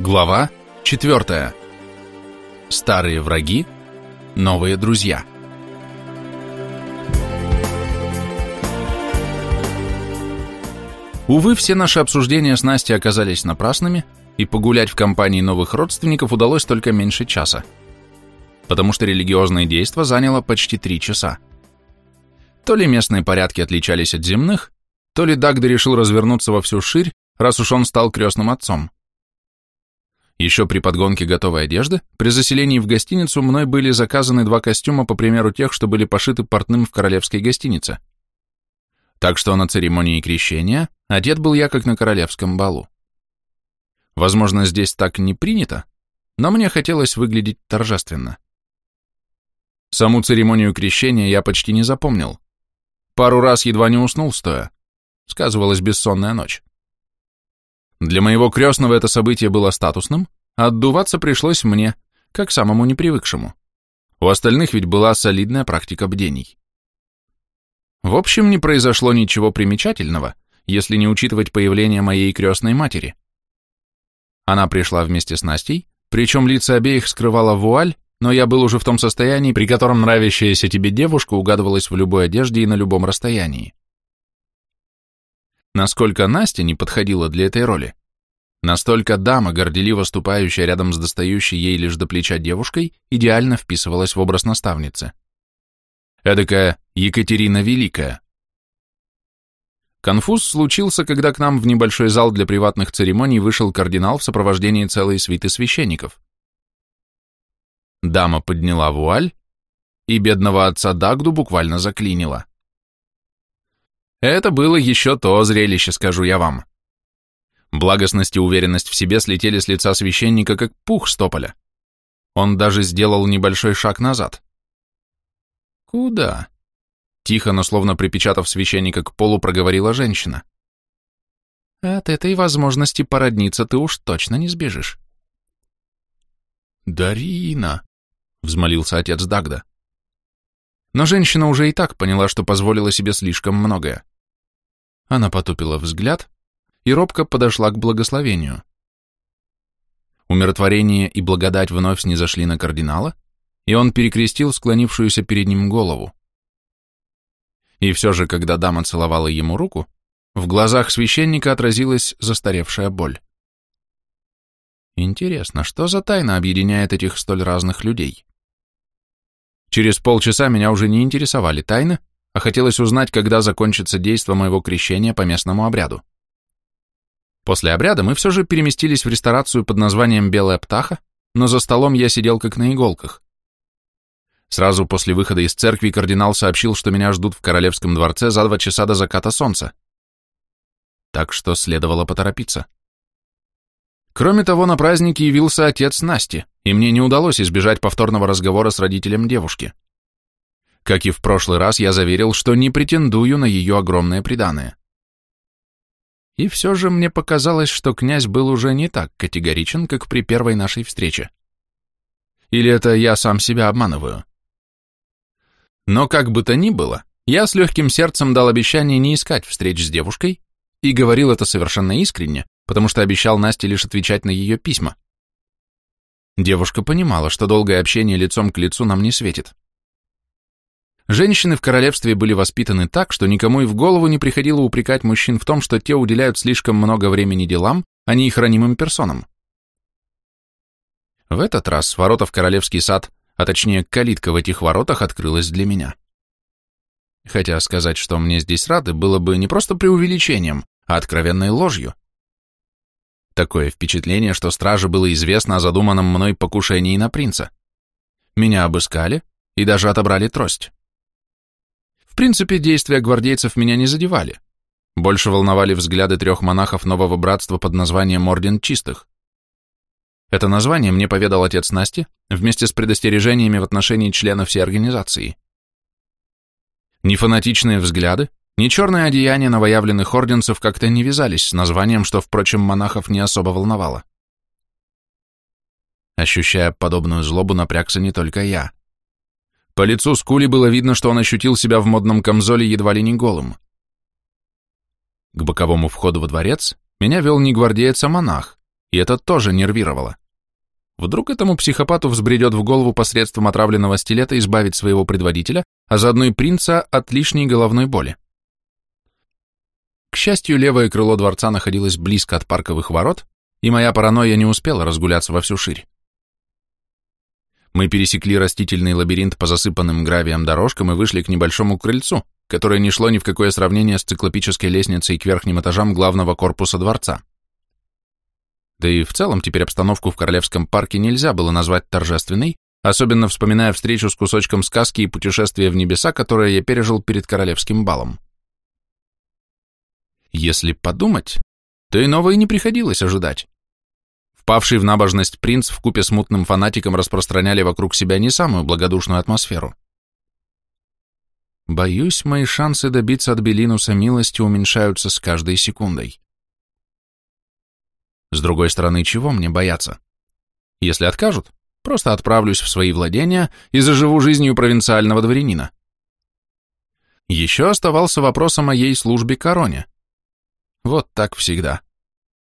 Глава 4. Старые враги, новые друзья. Увы, все наши обсуждения с Настей оказались напрасными, и погулять в компании новых родственников удалось только меньше часа, потому что религиозное действо заняло почти три часа. То ли местные порядки отличались от земных, то ли Дагда решил развернуться во всю ширь, раз уж он стал крестным отцом. Еще при подгонке готовой одежды, при заселении в гостиницу мной были заказаны два костюма по примеру тех, что были пошиты портным в королевской гостинице. Так что на церемонии крещения одет был я как на королевском балу. Возможно, здесь так не принято, но мне хотелось выглядеть торжественно. Саму церемонию крещения я почти не запомнил. Пару раз едва не уснул стоя. Сказывалась бессонная ночь. Для моего крестного это событие было статусным, а отдуваться пришлось мне, как самому непривыкшему. У остальных ведь была солидная практика бдений. В общем, не произошло ничего примечательного, если не учитывать появление моей крестной матери. Она пришла вместе с Настей, причем лица обеих скрывала вуаль, но я был уже в том состоянии, при котором нравящаяся тебе девушка угадывалась в любой одежде и на любом расстоянии. Насколько Настя не подходила для этой роли, настолько дама, горделиво ступающая рядом с достающей ей лишь до плеча девушкой, идеально вписывалась в образ наставницы. Эдакая Екатерина Великая. Конфуз случился, когда к нам в небольшой зал для приватных церемоний вышел кардинал в сопровождении целой свиты священников. Дама подняла вуаль, и бедного отца Дагду буквально заклинила. Это было еще то зрелище, скажу я вам. Благостность и уверенность в себе слетели с лица священника, как пух с тополя. Он даже сделал небольшой шаг назад. «Куда?» Тихо, но словно припечатав священника к полу, проговорила женщина. «От этой возможности породниться ты уж точно не сбежишь». «Дарина!» — взмолился отец Дагда. Но женщина уже и так поняла, что позволила себе слишком многое. Она потупила взгляд и робко подошла к благословению. Умиротворение и благодать вновь снизошли на кардинала, и он перекрестил склонившуюся перед ним голову. И все же, когда дама целовала ему руку, в глазах священника отразилась застаревшая боль. Интересно, что за тайна объединяет этих столь разных людей? Через полчаса меня уже не интересовали тайны, а хотелось узнать, когда закончится действо моего крещения по местному обряду. После обряда мы все же переместились в ресторацию под названием «Белая птаха», но за столом я сидел как на иголках. Сразу после выхода из церкви кардинал сообщил, что меня ждут в королевском дворце за два часа до заката солнца. Так что следовало поторопиться. Кроме того, на празднике явился отец Насти, и мне не удалось избежать повторного разговора с родителем девушки. Как и в прошлый раз, я заверил, что не претендую на ее огромное преданное. И все же мне показалось, что князь был уже не так категоричен, как при первой нашей встрече. Или это я сам себя обманываю? Но как бы то ни было, я с легким сердцем дал обещание не искать встреч с девушкой и говорил это совершенно искренне, потому что обещал Насте лишь отвечать на ее письма. Девушка понимала, что долгое общение лицом к лицу нам не светит. Женщины в королевстве были воспитаны так, что никому и в голову не приходило упрекать мужчин в том, что те уделяют слишком много времени делам, а не их ранимым персонам. В этот раз ворота в королевский сад, а точнее калитка в этих воротах открылась для меня. Хотя сказать, что мне здесь рады, было бы не просто преувеличением, а откровенной ложью. Такое впечатление, что страже было известно о задуманном мной покушении на принца. Меня обыскали и даже отобрали трость. В принципе, действия гвардейцев меня не задевали. Больше волновали взгляды трех монахов нового братства под названием Орден Чистых. Это название мне поведал отец Насти вместе с предостережениями в отношении членов всей организации. Ни фанатичные взгляды, ни черное одеяние новоявленных орденцев как-то не вязались с названием, что, впрочем, монахов не особо волновало. Ощущая подобную злобу, напрягся не только я. По лицу Скули было видно, что он ощутил себя в модном камзоле едва ли не голым. К боковому входу во дворец меня вел не гвардеец, а монах, и это тоже нервировало. Вдруг этому психопату взбредет в голову посредством отравленного стилета избавить своего предводителя, а заодно и принца от лишней головной боли. К счастью, левое крыло дворца находилось близко от парковых ворот, и моя паранойя не успела разгуляться во всю ширь. Мы пересекли растительный лабиринт по засыпанным гравием дорожкам и вышли к небольшому крыльцу, которое не шло ни в какое сравнение с циклопической лестницей к верхним этажам главного корпуса дворца. Да и в целом теперь обстановку в Королевском парке нельзя было назвать торжественной, особенно вспоминая встречу с кусочком сказки и путешествие в небеса, которое я пережил перед Королевским балом. Если подумать, то иного и не приходилось ожидать. Впавший в набожность принц в купе с мутным фанатиком распространяли вокруг себя не самую благодушную атмосферу. Боюсь, мои шансы добиться от Белинуса милости уменьшаются с каждой секундой. С другой стороны, чего мне бояться? Если откажут, просто отправлюсь в свои владения и заживу жизнью провинциального дворянина. Еще оставался вопрос о моей службе короне. Вот так всегда.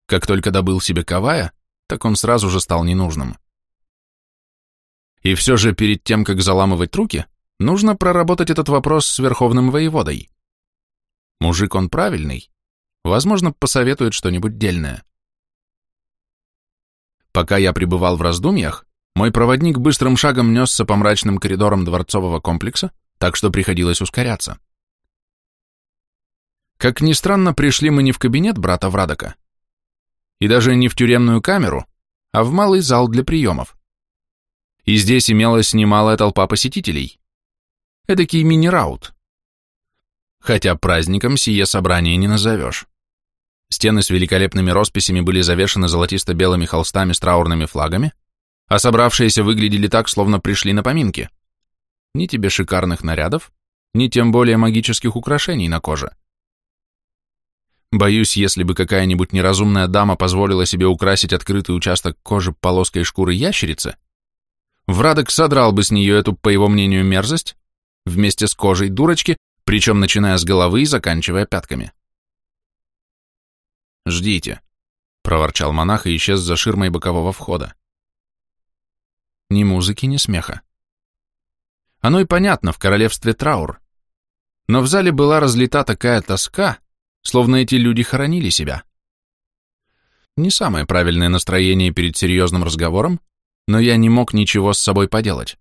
Как только добыл себе Кавая, так он сразу же стал ненужным. И все же перед тем, как заламывать руки, нужно проработать этот вопрос с верховным воеводой. Мужик он правильный, возможно, посоветует что-нибудь дельное. Пока я пребывал в раздумьях, мой проводник быстрым шагом несся по мрачным коридорам дворцового комплекса, так что приходилось ускоряться. Как ни странно, пришли мы не в кабинет брата Врадока, и даже не в тюремную камеру, а в малый зал для приемов. И здесь имелась немалая толпа посетителей. Эдакий мини-раут. Хотя праздником сие собрание не назовешь. Стены с великолепными росписями были завешаны золотисто-белыми холстами с траурными флагами, а собравшиеся выглядели так, словно пришли на поминки. Ни тебе шикарных нарядов, ни тем более магических украшений на коже. Боюсь, если бы какая-нибудь неразумная дама позволила себе украсить открытый участок кожи полоской шкуры ящерицы, Врадок содрал бы с нее эту, по его мнению, мерзость вместе с кожей дурочки, причем начиная с головы и заканчивая пятками. «Ждите», — проворчал монах и исчез за ширмой бокового входа. Ни музыки, ни смеха. Оно и понятно, в королевстве траур. Но в зале была разлита такая тоска, словно эти люди хоронили себя. Не самое правильное настроение перед серьезным разговором, но я не мог ничего с собой поделать.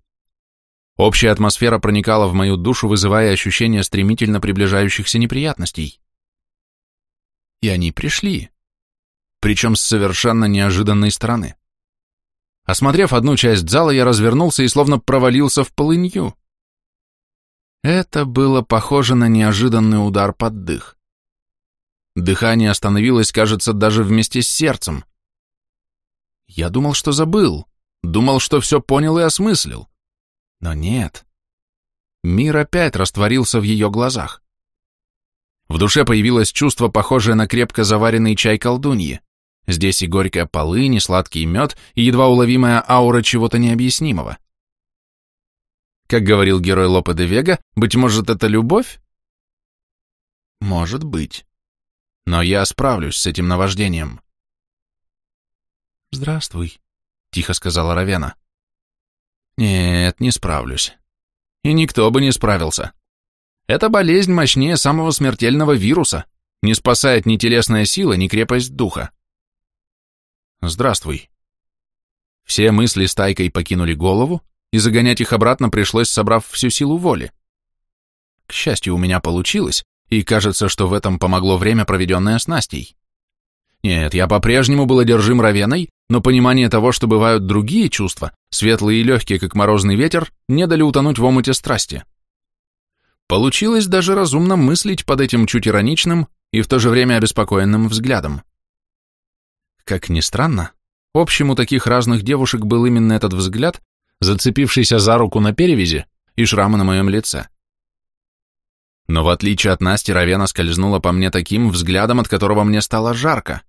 Общая атмосфера проникала в мою душу, вызывая ощущение стремительно приближающихся неприятностей. И они пришли. Причем с совершенно неожиданной стороны. Осмотрев одну часть зала, я развернулся и словно провалился в полынью. Это было похоже на неожиданный удар под дых. Дыхание остановилось, кажется, даже вместе с сердцем. Я думал, что забыл, думал, что все понял и осмыслил. Но нет. Мир опять растворился в ее глазах. В душе появилось чувство, похожее на крепко заваренный чай колдуньи. Здесь и горькая полынь, и сладкий мед, и едва уловимая аура чего-то необъяснимого. Как говорил герой Лопе де Вега, быть может, это любовь? Может быть. Но я справлюсь с этим наваждением. «Здравствуй», — тихо сказала Равена. «Нет, не справлюсь. И никто бы не справился. Эта болезнь мощнее самого смертельного вируса, не спасает ни телесная сила, ни крепость духа. Здравствуй. Все мысли стайкой покинули голову, и загонять их обратно пришлось, собрав всю силу воли. К счастью, у меня получилось, и кажется, что в этом помогло время, проведенное с Настей. Нет, я по-прежнему был одержим Равеной, но понимание того, что бывают другие чувства, светлые и легкие, как морозный ветер, не дали утонуть в омуте страсти. Получилось даже разумно мыслить под этим чуть ироничным и в то же время обеспокоенным взглядом. Как ни странно, общим у таких разных девушек был именно этот взгляд, зацепившийся за руку на перевязи и шрамы на моем лице. Но в отличие от Насти, Равена скользнула по мне таким взглядом, от которого мне стало жарко.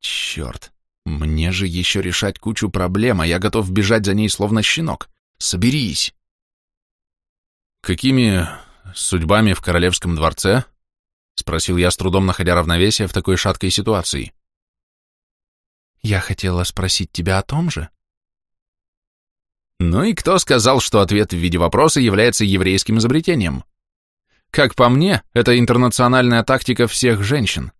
Черт, мне же еще решать кучу проблем, а я готов бежать за ней словно щенок. Соберись. «Какими судьбами в королевском дворце?» — спросил я, с трудом находя равновесие в такой шаткой ситуации. Я хотела спросить тебя о том же. Ну и кто сказал, что ответ в виде вопроса является еврейским изобретением? Как по мне, это интернациональная тактика всех женщин.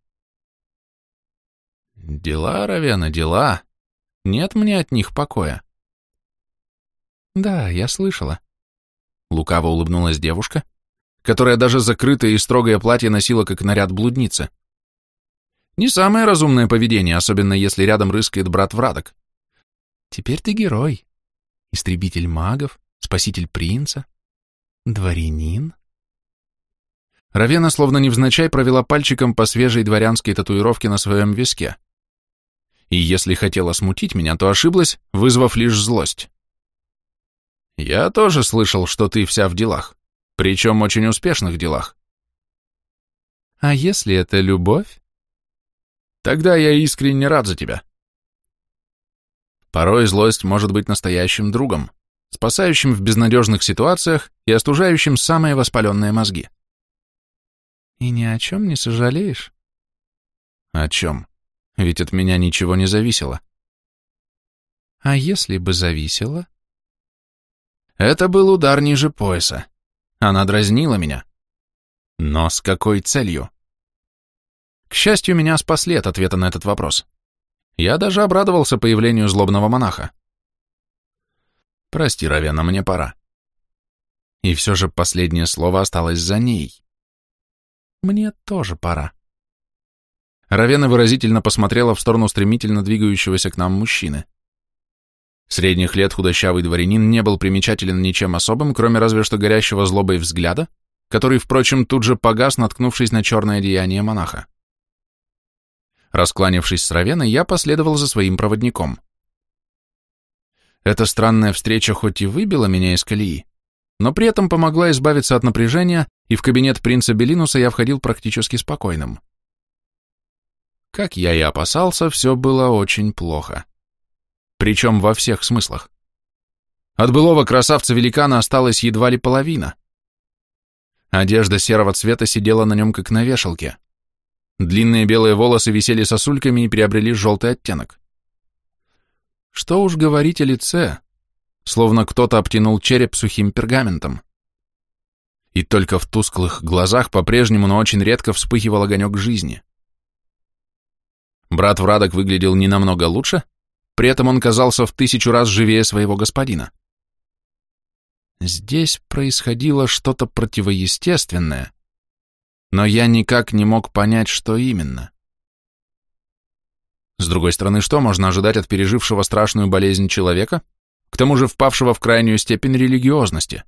Дела, Равена, дела. Нет мне от них покоя. Да, я слышала. Лукаво улыбнулась девушка, которая даже закрытое и строгое платье носила как наряд блудницы. Не самое разумное поведение, особенно если рядом рыскает брат Врадок. Теперь ты герой. Истребитель магов, спаситель принца, дворянин. Равена словно невзначай провела пальчиком по свежей дворянской татуировке на своем виске. И если хотела смутить меня, то ошиблась, вызвав лишь злость. Я тоже слышал, что ты вся в делах, причем очень успешных делах. А если это любовь? Тогда я искренне рад за тебя. Порой злость может быть настоящим другом, спасающим в безнадежных ситуациях и остужающим самые воспаленные мозги. И ни о чем не сожалеешь? О чем? Ведь от меня ничего не зависело. А если бы зависело? Это был удар ниже пояса. Она дразнила меня. Но с какой целью? К счастью, меня спасли от ответа на этот вопрос. Я даже обрадовался появлению злобного монаха. Прости, Равена, мне пора. И все же последнее слово осталось за ней. Мне тоже пора. Равена выразительно посмотрела в сторону стремительно двигающегося к нам мужчины. Средних лет худощавый дворянин не был примечателен ничем особым, кроме разве что горящего злобой взгляда, который, впрочем, тут же погас, наткнувшись на черное деяние монаха. Раскланившись с Равеной, я последовал за своим проводником. Эта странная встреча хоть и выбила меня из колеи, но при этом помогла избавиться от напряжения, и в кабинет принца Белинуса я входил практически спокойным. Как я и опасался, все было очень плохо. Причем во всех смыслах. От былого красавца-великана осталась едва ли половина. Одежда серого цвета сидела на нем как на вешалке. Длинные белые волосы висели сосульками и приобрели желтый оттенок. Что уж говорить о лице, словно кто-то обтянул череп сухим пергаментом. И только в тусклых глазах по-прежнему, но очень редко вспыхивал огонек жизни. Брат Врадок выглядел не намного лучше, при этом он казался в тысячу раз живее своего господина. Здесь происходило что-то противоестественное, но я никак не мог понять, что именно. С другой стороны, что можно ожидать от пережившего страшную болезнь человека, к тому же впавшего в крайнюю степень религиозности?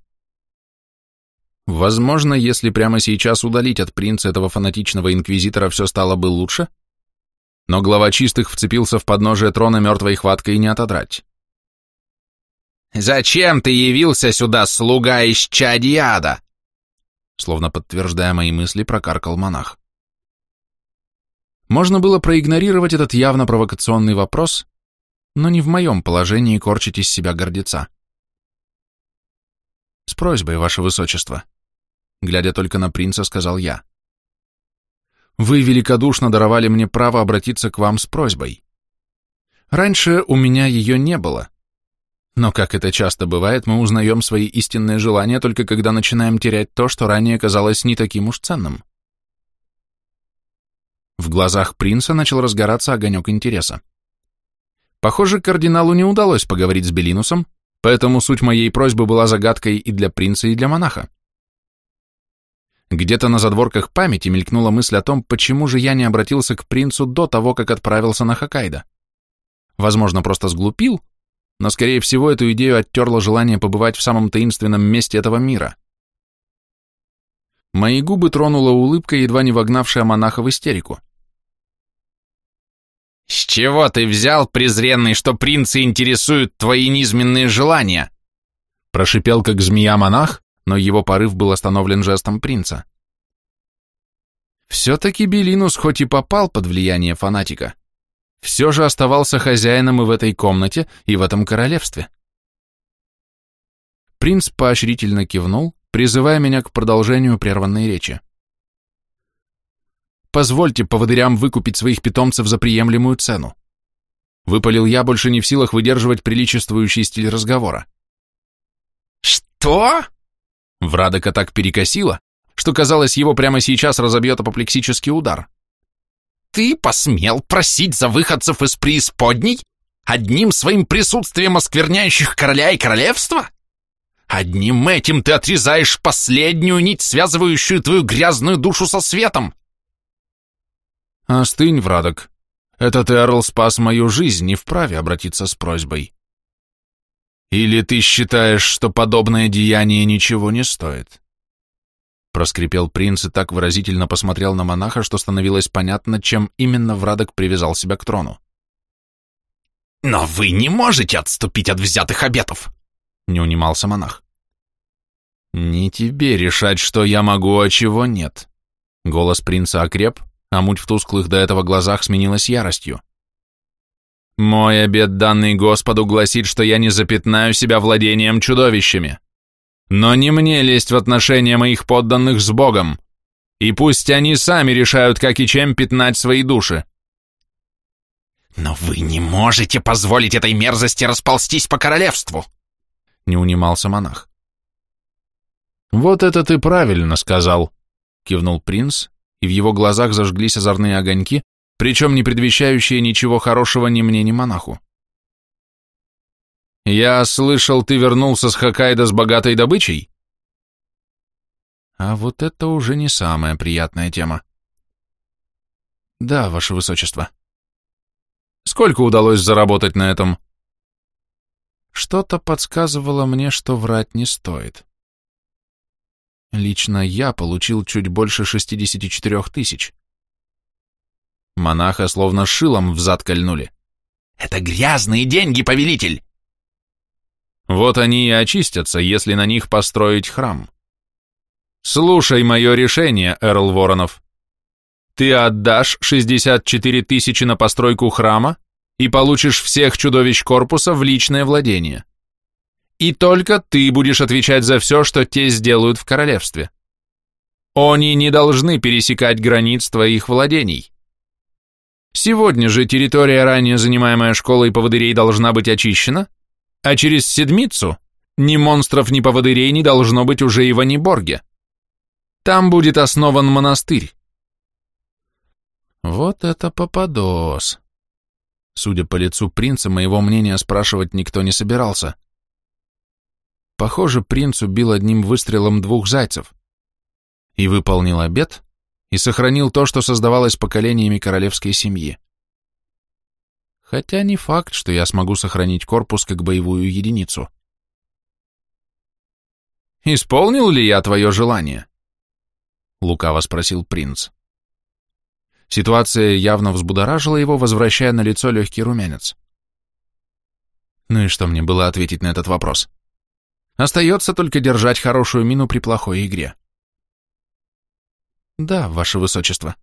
Возможно, если прямо сейчас удалить от принца этого фанатичного инквизитора все стало бы лучше, но глава чистых вцепился в подножие трона мертвой хваткой и не отодрать. «Зачем ты явился сюда, слуга из чадьяда?» словно подтверждая мои мысли, прокаркал монах. Можно было проигнорировать этот явно провокационный вопрос, но не в моем положении корчить из себя гордеца. «С просьбой, ваше высочество», — глядя только на принца, сказал я. «Вы великодушно даровали мне право обратиться к вам с просьбой. Раньше у меня ее не было, но, как это часто бывает, мы узнаем свои истинные желания только когда начинаем терять то, что ранее казалось не таким уж ценным. В глазах принца начал разгораться огонек интереса. Похоже, кардиналу не удалось поговорить с Белинусом, поэтому суть моей просьбы была загадкой и для принца, и для монаха. Где-то на задворках памяти мелькнула мысль о том, почему же я не обратился к принцу до того, как отправился на Хоккайдо. Возможно, просто сглупил, но, скорее всего, эту идею оттерло желание побывать в самом таинственном месте этого мира. Мои губы тронула улыбка, едва не вогнавшая монаха в истерику. «С чего ты взял, презренный, что принцы интересуют твои низменные желания?» Прошипел, как змея монах, но его порыв был остановлен жестом принца. Все-таки Белинус хоть и попал под влияние фанатика, все же оставался хозяином и в этой комнате, и в этом королевстве. Принц поощрительно кивнул, призывая меня к продолжению прерванной речи. Позвольте поводырям выкупить своих питомцев за приемлемую цену. Выпалил я, больше не в силах выдерживать приличествующий стиль разговора. «Что?» Врадока так перекосило, что казалось, его прямо сейчас разобьет апоплексический удар. «Ты посмел просить за выходцев из преисподней, одним своим присутствием оскверняющих короля и королевство? Одним этим ты отрезаешь последнюю нить, связывающую твою грязную душу со светом!» «Остынь, Врадок. Этот Эрл спас мою жизнь, не вправе обратиться с просьбой. Или ты считаешь, что подобное деяние ничего не стоит?» Проскрипел принц и так выразительно посмотрел на монаха, что становилось понятно, чем именно Врадок привязал себя к трону. «Но вы не можете отступить от взятых обетов!» — не унимался монах. «Не тебе решать, что я могу, а чего нет». Голос принца окреп, а муть в тусклых до этого глазах сменилась яростью. «Мой обет, данный Господу, гласит, что я не запятнаю себя владением чудовищами. Но не мне лезть в отношения моих подданных с Богом, и пусть они сами решают, как и чем пятнать свои души». «Но вы не можете позволить этой мерзости расползтись по королевству!» Не унимался монах. «Вот это ты правильно сказал», — кивнул принц, в его глазах зажглись озорные огоньки, причем не предвещающие ничего хорошего ни мне, ни монаху. «Я слышал, ты вернулся с Хоккайдо с богатой добычей?» А вот это уже не самая приятная тема. Да, ваше высочество. Сколько удалось заработать на этом? Что-то подсказывало мне, что врать не стоит. Лично я получил чуть больше 64 тысяч. Монаха словно шилом в зад кольнули. «Это грязные деньги, повелитель!» Вот они и очистятся, если на них построить храм. Слушай мое решение, Эрл Воронов. Ты отдашь 64 тысячи на постройку храма и получишь всех чудовищ корпуса в личное владение и только ты будешь отвечать за все, что те сделают в королевстве. Они не должны пересекать границ твоих владений. Сегодня же территория, ранее занимаемая школой поводырей, должна быть очищена, а через седмицу ни монстров, ни поводырей не должно быть уже и в Аниборге. Там будет основан монастырь. Вот это попадос. Судя по лицу принца, моего мнения спрашивать никто не собирался. Похоже, принц убил одним выстрелом двух зайцев. И выполнил обет, и сохранил то, что создавалось поколениями королевской семьи. Хотя не факт, что я смогу сохранить корпус как боевую единицу. «Исполнил ли я твое желание?» — лукаво спросил принц. Ситуация явно взбудоражила его, возвращая на лицо легкий румянец. Ну и что мне было ответить на этот вопрос? Остается только держать хорошую мину при плохой игре. Да, ваше высочество.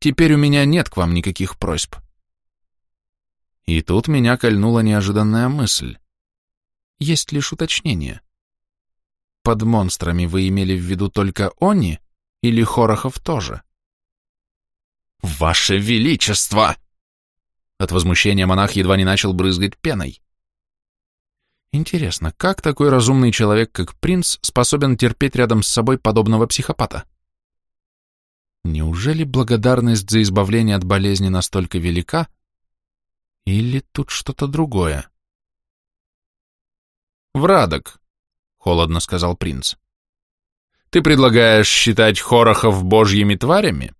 Теперь у меня нет к вам никаких просьб. И тут меня кольнула неожиданная мысль. Есть лишь уточнение. Под монстрами вы имели в виду только они или Хорохов тоже? «Ваше Величество!» От возмущения монах едва не начал брызгать пеной. Интересно, как такой разумный человек, как принц, способен терпеть рядом с собой подобного психопата? Неужели благодарность за избавление от болезни настолько велика? Или тут что-то другое? «Врадок», — холодно сказал принц. «Ты предлагаешь считать хорохов божьими тварями?»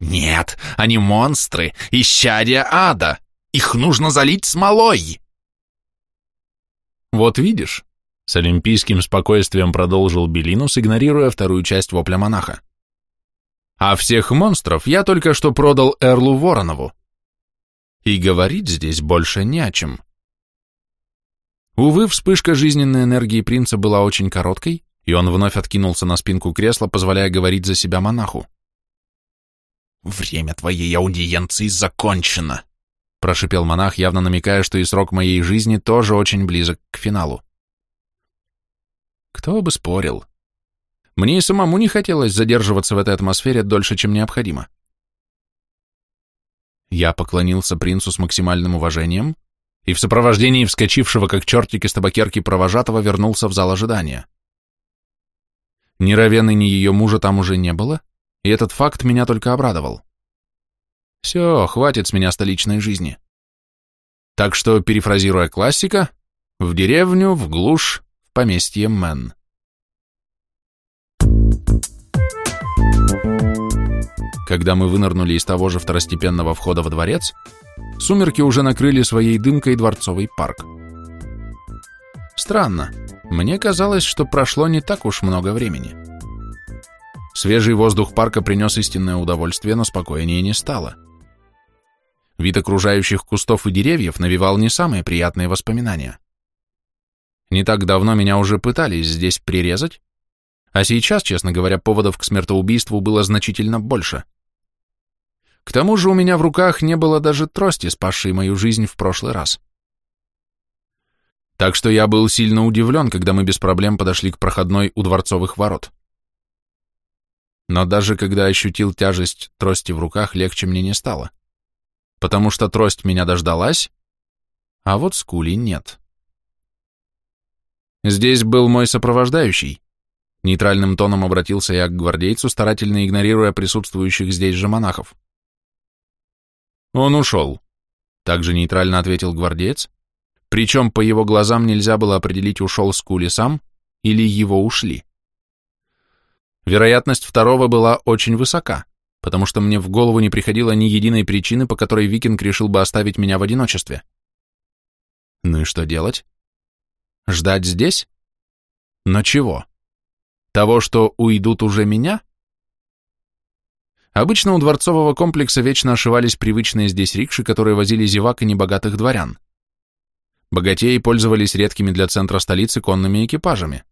«Нет, они монстры, исчадия ада. Их нужно залить смолой!» «Вот видишь», — с олимпийским спокойствием продолжил Белинус, игнорируя вторую часть вопля монаха. «А всех монстров я только что продал Эрлу Воронову. И говорить здесь больше не о чем». Увы, вспышка жизненной энергии принца была очень короткой, и он вновь откинулся на спинку кресла, позволяя говорить за себя монаху. «Время твоей аудиенции закончено», прошипел монах, явно намекая, что и срок моей жизни тоже очень близок к финалу. Кто бы спорил. Мне и самому не хотелось задерживаться в этой атмосфере дольше, чем необходимо. Я поклонился принцу с максимальным уважением и в сопровождении вскочившего как чертик из табакерки провожатого вернулся в зал ожидания. Ни Равены, ни ее мужа там уже не было, и этот факт меня только обрадовал. Все, хватит с меня столичной жизни. Так что, перефразируя классика, в деревню, в глушь, в поместье Мэн. Когда мы вынырнули из того же второстепенного входа во дворец, сумерки уже накрыли своей дымкой дворцовый парк. Странно, мне казалось, что прошло не так уж много времени. Свежий воздух парка принес истинное удовольствие, но спокойнее не стало. Вид окружающих кустов и деревьев навевал не самые приятные воспоминания. Не так давно меня уже пытались здесь прирезать, а сейчас, честно говоря, поводов к смертоубийству было значительно больше. К тому же у меня в руках не было даже трости, спасшей мою жизнь в прошлый раз. Так что я был сильно удивлен, когда мы без проблем подошли к проходной у дворцовых ворот. Но даже когда ощутил тяжесть трости в руках, легче мне не стало. Потому что трость меня дождалась, а вот скули нет. Здесь был мой сопровождающий. Нейтральным тоном обратился я к гвардейцу, старательно игнорируя присутствующих здесь же монахов. Он ушел. Также нейтрально ответил гвардеец, причем по его глазам нельзя было определить, ушел Скули сам или его ушли. Вероятность второго была очень высока, потому что мне в голову не приходило ни единой причины, по которой Викинг решил бы оставить меня в одиночестве. Ну и что делать? Ждать здесь? Но чего? Того, что уйдут уже меня? Обычно у дворцового комплекса вечно ошивались привычные здесь рикши, которые возили зевак и небогатых дворян. Богатеи пользовались редкими для центра столицы конными экипажами.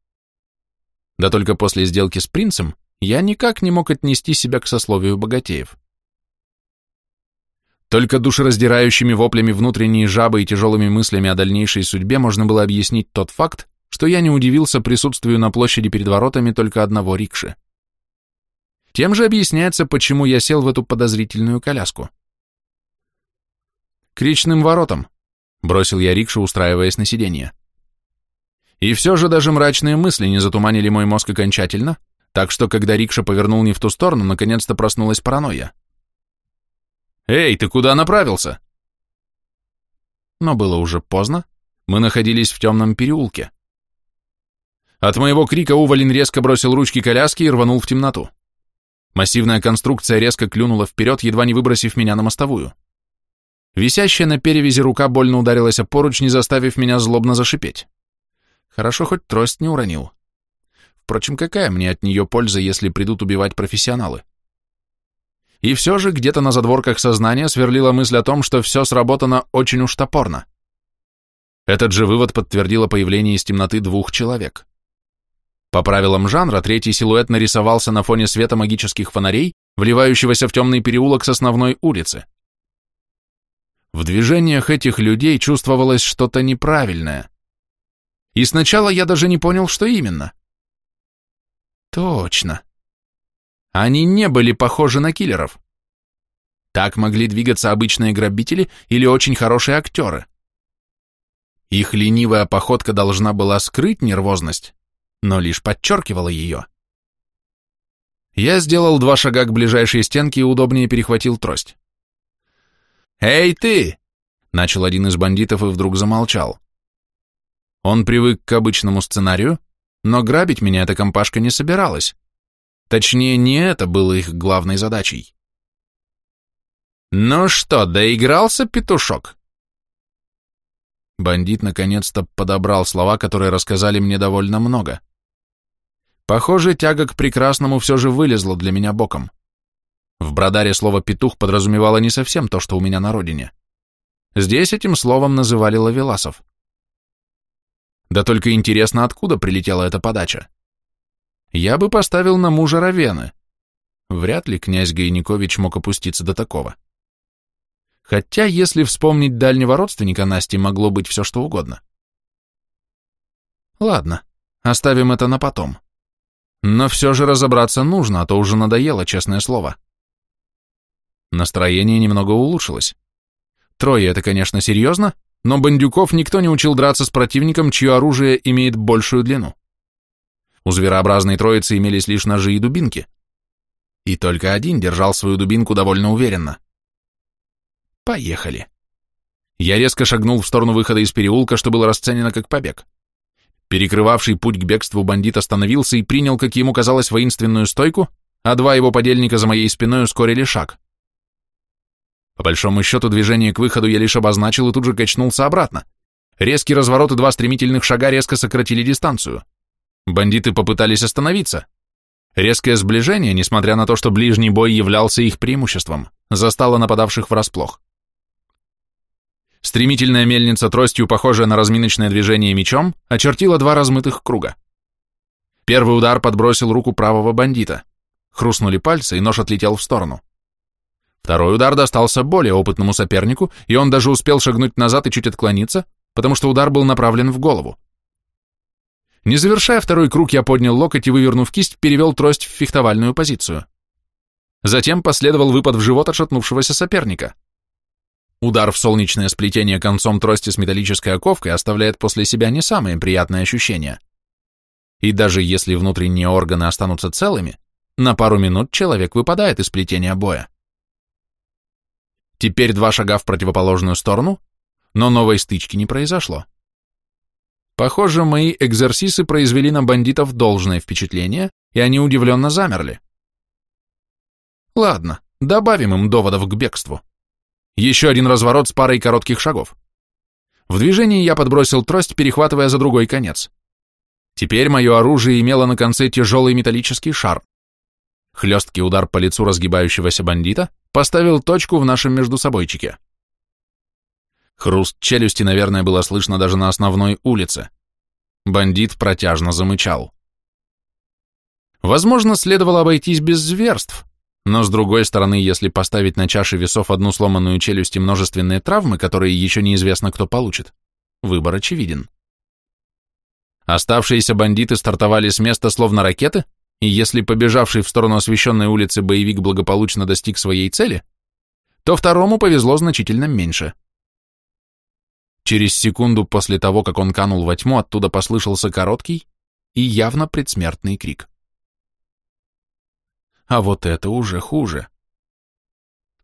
Да только после сделки с принцем я никак не мог отнести себя к сословию богатеев. Только душераздирающими воплями внутренней жабы и тяжелыми мыслями о дальнейшей судьбе можно было объяснить тот факт, что я не удивился присутствию на площади перед воротами только одного рикши. Тем же объясняется, почему я сел в эту подозрительную коляску. К речным воротам, бросил я рикшу, устраиваясь на сиденье. И все же даже мрачные мысли не затуманили мой мозг окончательно, так что, когда рикша повернул не в ту сторону, наконец-то проснулась паранойя. «Эй, ты куда направился?» Но было уже поздно, мы находились в темном переулке. От моего крика Увалин резко бросил ручки коляски и рванул в темноту. Массивная конструкция резко клюнула вперед, едва не выбросив меня на мостовую. Висящая на перевязи рука больно ударилась о поручни, заставив меня злобно зашипеть. Хорошо, хоть трость не уронил. Впрочем, какая мне от нее польза, если придут убивать профессионалы? И все же где-то на задворках сознания сверлила мысль о том, что все сработано очень уж топорно. Этот же вывод подтвердило появление из темноты двух человек. По правилам жанра, третий силуэт нарисовался на фоне света магических фонарей, вливающегося в темный переулок с основной улицы. В движениях этих людей чувствовалось что-то неправильное. И сначала я даже не понял, что именно. Точно. Они не были похожи на киллеров. Так могли двигаться обычные грабители или очень хорошие актеры. Их ленивая походка должна была скрыть нервозность, но лишь подчеркивала ее. Я сделал два шага к ближайшей стенке и удобнее перехватил трость. «Эй, ты!» — начал один из бандитов и вдруг замолчал. Он привык к обычному сценарию, но грабить меня эта компашка не собиралась. Точнее, не это было их главной задачей. «Ну что, доигрался, петушок?» Бандит наконец-то подобрал слова, которые рассказали мне довольно много. Похоже, тяга к прекрасному все же вылезла для меня боком. В Бродаре слово «петух» подразумевало не совсем то, что у меня на родине. Здесь этим словом называли лавеласов. Да только интересно, откуда прилетела эта подача. Я бы поставил на мужа Равены. Вряд ли князь Гайникович мог опуститься до такого. Хотя, если вспомнить дальнего родственника Насти, могло быть все что угодно. Ладно, оставим это на потом. Но все же разобраться нужно, а то уже надоело, честное слово. Настроение немного улучшилось. Трое — это, конечно, серьезно, но бандюков никто не учил драться с противником, чье оружие имеет большую длину. У зверообразной троицы имелись лишь ножи и дубинки. И только один держал свою дубинку довольно уверенно. Поехали. Я резко шагнул в сторону выхода из переулка, что было расценено как побег. Перекрывавший путь к бегству бандит остановился и принял, как ему казалось, воинственную стойку, а два его подельника за моей спиной ускорили шаг. По большому счету, движение к выходу я лишь обозначил и тут же качнулся обратно. Резкий разворот и два стремительных шага резко сократили дистанцию. Бандиты попытались остановиться. Резкое сближение, несмотря на то, что ближний бой являлся их преимуществом, застало нападавших врасплох. Стремительная мельница тростью, похожая на разминочное движение мечом, очертила два размытых круга. Первый удар подбросил руку правого бандита. Хрустнули пальцы, и нож отлетел в сторону. Второй удар достался более опытному сопернику, и он даже успел шагнуть назад и чуть отклониться, потому что удар был направлен в голову. Не завершая второй круг, я поднял локоть и, вывернув кисть, перевел трость в фехтовальную позицию. Затем последовал выпад в живот отшатнувшегося соперника. Удар в солнечное сплетение концом трости с металлической оковкой оставляет после себя не самые приятные ощущения. И даже если внутренние органы останутся целыми, на пару минут человек выпадает из плетения боя. Теперь два шага в противоположную сторону, но новой стычки не произошло. Похоже, мои экзерсисы произвели на бандитов должное впечатление, и они удивленно замерли. Ладно, добавим им доводов к бегству. Еще один разворот с парой коротких шагов. В движении я подбросил трость, перехватывая за другой конец. Теперь мое оружие имело на конце тяжелый металлический шар. Хлесткий удар по лицу разгибающегося бандита поставил точку в нашем междусобойчике. Хруст челюсти, наверное, было слышно даже на основной улице. Бандит протяжно замычал. Возможно, следовало обойтись без зверств, но с другой стороны, если поставить на чаше весов одну сломанную челюсть и множественные травмы, которые еще неизвестно кто получит, выбор очевиден. Оставшиеся бандиты стартовали с места словно ракеты, и если побежавший в сторону освещенной улицы боевик благополучно достиг своей цели, то второму повезло значительно меньше. Через секунду после того, как он канул во тьму, оттуда послышался короткий и явно предсмертный крик. А вот это уже хуже.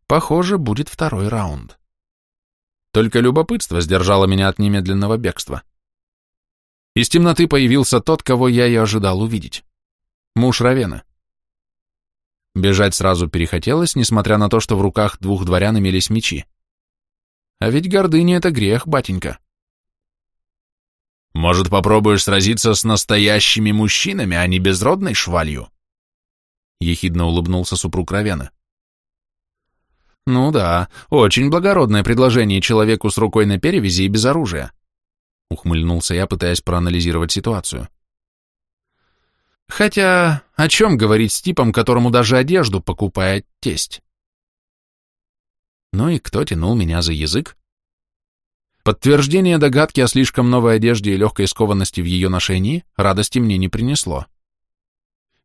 Похоже, будет второй раунд. Только любопытство сдержало меня от немедленного бегства. Из темноты появился тот, кого я и ожидал увидеть. Муж Равена. Бежать сразу перехотелось, несмотря на то, что в руках двух дворян имелись мечи. А ведь гордыня — это грех, батенька. Может, попробуешь сразиться с настоящими мужчинами, а не безродной швалью? Ехидно улыбнулся супруг Равена. Ну да, очень благородное предложение человеку с рукой на перевязи и без оружия. Ухмыльнулся я, пытаясь проанализировать ситуацию. Хотя, о чем говорить с типом, которому даже одежду покупает тесть? Ну и кто тянул меня за язык? Подтверждение догадки о слишком новой одежде и легкой скованности в ее ношении радости мне не принесло.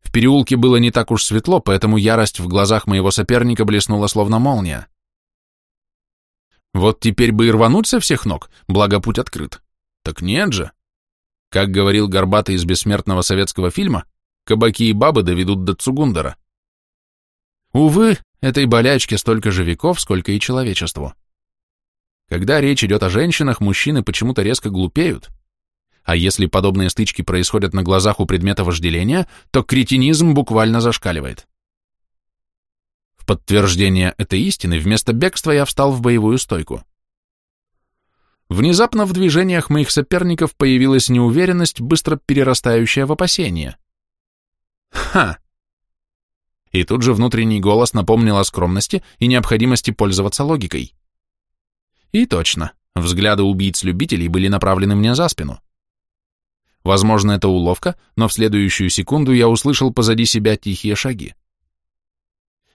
В переулке было не так уж светло, поэтому ярость в глазах моего соперника блеснула словно молния. Вот теперь бы и рвануть со всех ног, благо путь открыт. Так нет же. Как говорил Горбатый из бессмертного советского фильма, кабаки и бабы доведут до Цугундера. Увы, Этой болячке столько же веков, сколько и человечеству. Когда речь идет о женщинах, мужчины почему-то резко глупеют. А если подобные стычки происходят на глазах у предмета вожделения, то кретинизм буквально зашкаливает. В подтверждение этой истины вместо бегства я встал в боевую стойку. Внезапно в движениях моих соперников появилась неуверенность, быстро перерастающая в опасение. Ха! И тут же внутренний голос напомнил о скромности и необходимости пользоваться логикой. И точно, взгляды убийц-любителей были направлены мне за спину. Возможно, это уловка, но в следующую секунду я услышал позади себя тихие шаги.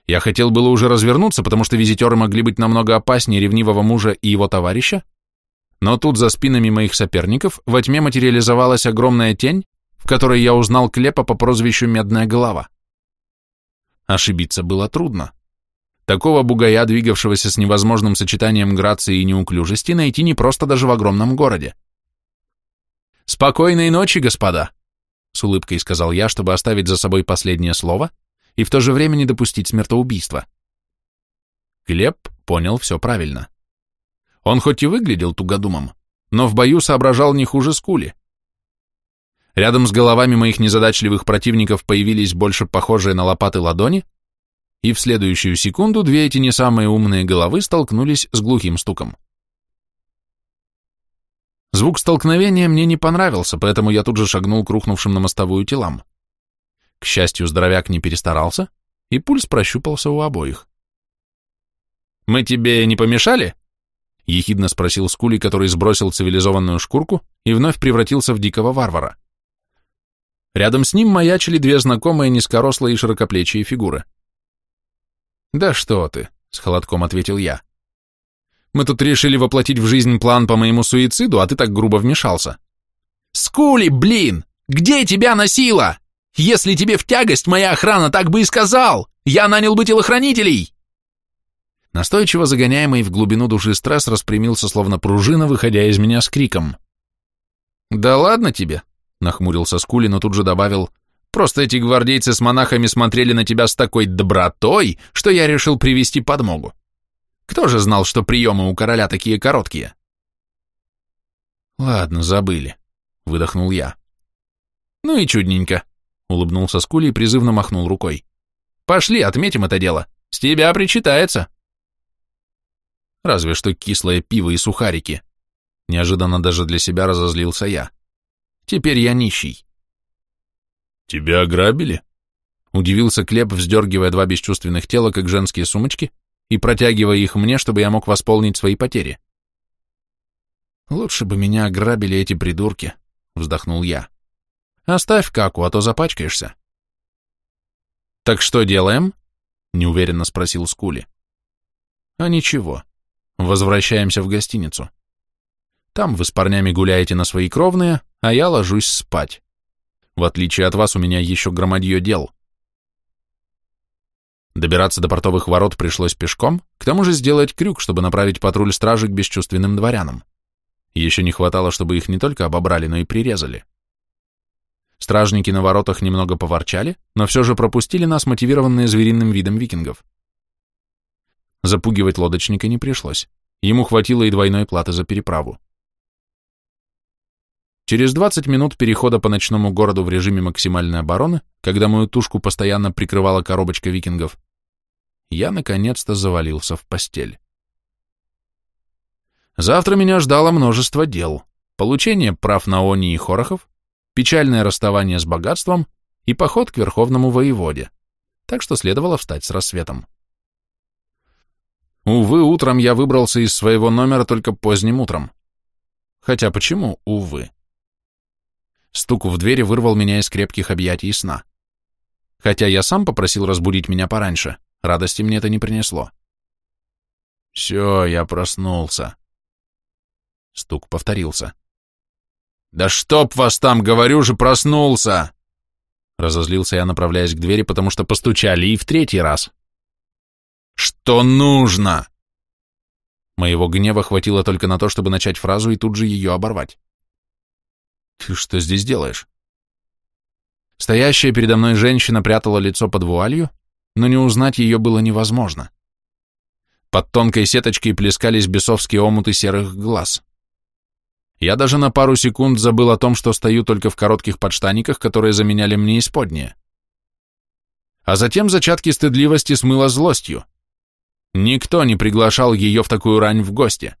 Я хотел было уже развернуться, потому что визитеры могли быть намного опаснее ревнивого мужа и его товарища, но тут за спинами моих соперников во тьме материализовалась огромная тень, в которой я узнал Клепа по прозвищу Медная Голова. Ошибиться было трудно. Такого бугая, двигавшегося с невозможным сочетанием грации и неуклюжести, найти не просто даже в огромном городе. «Спокойной ночи, господа!» — с улыбкой сказал я, чтобы оставить за собой последнее слово и в то же время не допустить смертоубийства. Глеб понял все правильно. Он хоть и выглядел тугодумом, но в бою соображал не хуже скули. Рядом с головами моих незадачливых противников появились больше похожие на лопаты ладони, и в следующую секунду две эти не самые умные головы столкнулись с глухим стуком. Звук столкновения мне не понравился, поэтому я тут же шагнул к рухнувшим на мостовую телам. К счастью, здоровяк не перестарался, и пульс прощупался у обоих. «Мы тебе не помешали?» — ехидно спросил Скули, который сбросил цивилизованную шкурку и вновь превратился в дикого варвара. Рядом с ним маячили две знакомые низкорослые и широкоплечие фигуры. «Да что ты», — с холодком ответил я. «Мы тут решили воплотить в жизнь план по моему суициду, а ты так грубо вмешался». «Скули, блин! Где тебя носила? Если тебе в тягость моя охрана, так бы и сказал! Я нанял бы телохранителей!» Настойчиво загоняемый в глубину души стресс распрямился, словно пружина, выходя из меня с криком. «Да ладно тебе!» — нахмурился Скули, но тут же добавил. «Просто эти гвардейцы с монахами смотрели на тебя с такой добротой, что я решил привести подмогу. Кто же знал, что приемы у короля такие короткие?» «Ладно, забыли», — выдохнул я. «Ну и чудненько», — улыбнулся Скули и призывно махнул рукой. «Пошли, отметим это дело. С тебя причитается». Разве что кислое пиво и сухарики. Неожиданно даже для себя разозлился я. Теперь я нищий. Тебя ограбили? Удивился Клеп, вздергивая два бесчувственных тела, как женские сумочки, и протягивая их мне, чтобы я мог восполнить свои потери. Лучше бы меня ограбили эти придурки, вздохнул я. Оставь каку, а то запачкаешься. Так что делаем? Неуверенно спросил Скули. А ничего. Возвращаемся в гостиницу. Там вы с парнями гуляете на свои кровные, а я ложусь спать. В отличие от вас, у меня еще громадье дел. Добираться до портовых ворот пришлось пешком, к тому же сделать крюк, чтобы направить патруль стражи к бесчувственным дворянам. Еще не хватало, чтобы их не только обобрали, но и прирезали. Стражники на воротах немного поворчали, но все же пропустили нас, мотивированные звериным видом викингов. Запугивать лодочника не пришлось. Ему хватило и двойной платы за переправу. Через 20 минут перехода по ночному городу в режиме максимальной обороны, когда мою тушку постоянно прикрывала коробочка викингов, я наконец-то завалился в постель. Завтра меня ждало множество дел. Получение прав на Они и Хорохов, печальное расставание с богатством и поход к верховному воеводе, так что следовало встать с рассветом. Увы, утром я выбрался из своего номера только поздним утром. Хотя почему увы? Стук в двери вырвал меня из крепких объятий сна. Хотя я сам попросил разбудить меня пораньше, радости мне это не принесло. Все, я проснулся. Стук повторился. «Да чтоб вас там, говорю же, проснулся!» Разозлился я, направляясь к двери, потому что постучали и в третий раз. Что нужно? Моего гнева хватило только на то, чтобы начать фразу и тут же ее оборвать. Ты что здесь делаешь? Стоящая передо мной женщина прятала лицо под вуалью, но не узнать ее было невозможно. Под тонкой сеточкой плескались бесовские омуты серых глаз. Я даже на пару секунд забыл о том, что стою только в коротких подштаниках, которые заменяли мне исподние. А затем зачатки стыдливости смыло злостью. Никто не приглашал ее в такую рань в гости.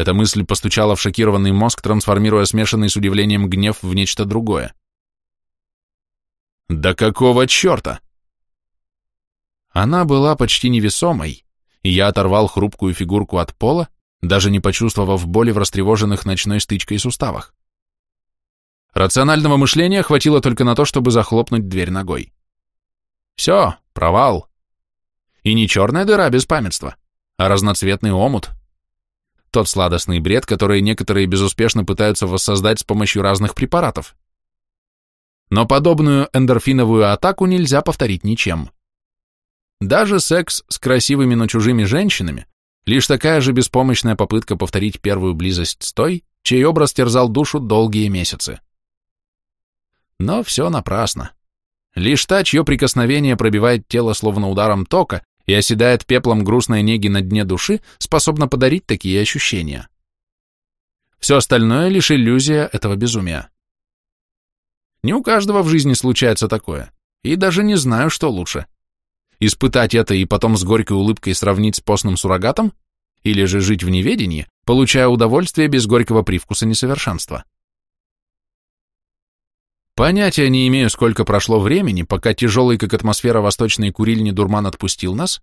Эта мысль постучала в шокированный мозг, трансформируя смешанный с удивлением гнев в нечто другое. «Да какого черта?» Она была почти невесомой, и я оторвал хрупкую фигурку от пола, даже не почувствовав боли в растревоженных ночной стычкой суставах. Рационального мышления хватило только на то, чтобы захлопнуть дверь ногой. Все, провал. И не черная дыра без памятства, а разноцветный омут. Тот сладостный бред, который некоторые безуспешно пытаются воссоздать с помощью разных препаратов. Но подобную эндорфиновую атаку нельзя повторить ничем. Даже секс с красивыми, но чужими женщинами – лишь такая же беспомощная попытка повторить первую близость с той, чей образ терзал душу долгие месяцы. Но все напрасно. Лишь та, чье прикосновение пробивает тело словно ударом тока и оседает пеплом грустной неги на дне души, способна подарить такие ощущения. Все остальное лишь иллюзия этого безумия. Не у каждого в жизни случается такое, и даже не знаю, что лучше. Испытать это и потом с горькой улыбкой сравнить с постным суррогатом, или же жить в неведении, получая удовольствие без горького привкуса несовершенства. Понятия не имею, сколько прошло времени, пока тяжелый, как атмосфера восточной курильни, дурман отпустил нас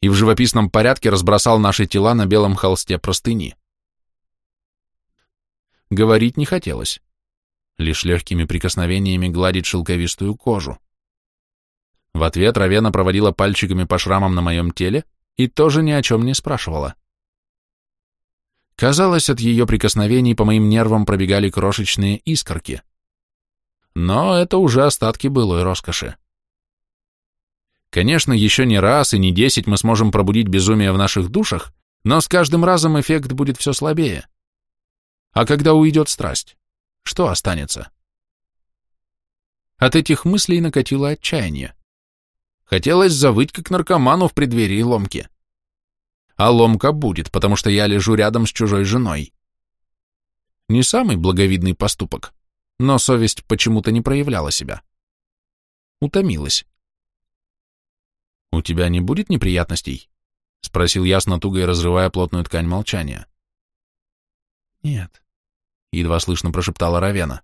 и в живописном порядке разбросал наши тела на белом холсте простыни. Говорить не хотелось, лишь легкими прикосновениями гладить шелковистую кожу. В ответ Равена проводила пальчиками по шрамам на моем теле и тоже ни о чем не спрашивала. Казалось, от ее прикосновений по моим нервам пробегали крошечные искорки — но это уже остатки былой роскоши. Конечно, еще не раз и не десять мы сможем пробудить безумие в наших душах, но с каждым разом эффект будет все слабее. А когда уйдет страсть, что останется? От этих мыслей накатило отчаяние. Хотелось завыть, как наркоману в преддверии ломки. А ломка будет, потому что я лежу рядом с чужой женой. Не самый благовидный поступок, но совесть почему-то не проявляла себя. Утомилась. «У тебя не будет неприятностей?» — спросил я с натугой, разрывая плотную ткань молчания. «Нет», — едва слышно прошептала Равена.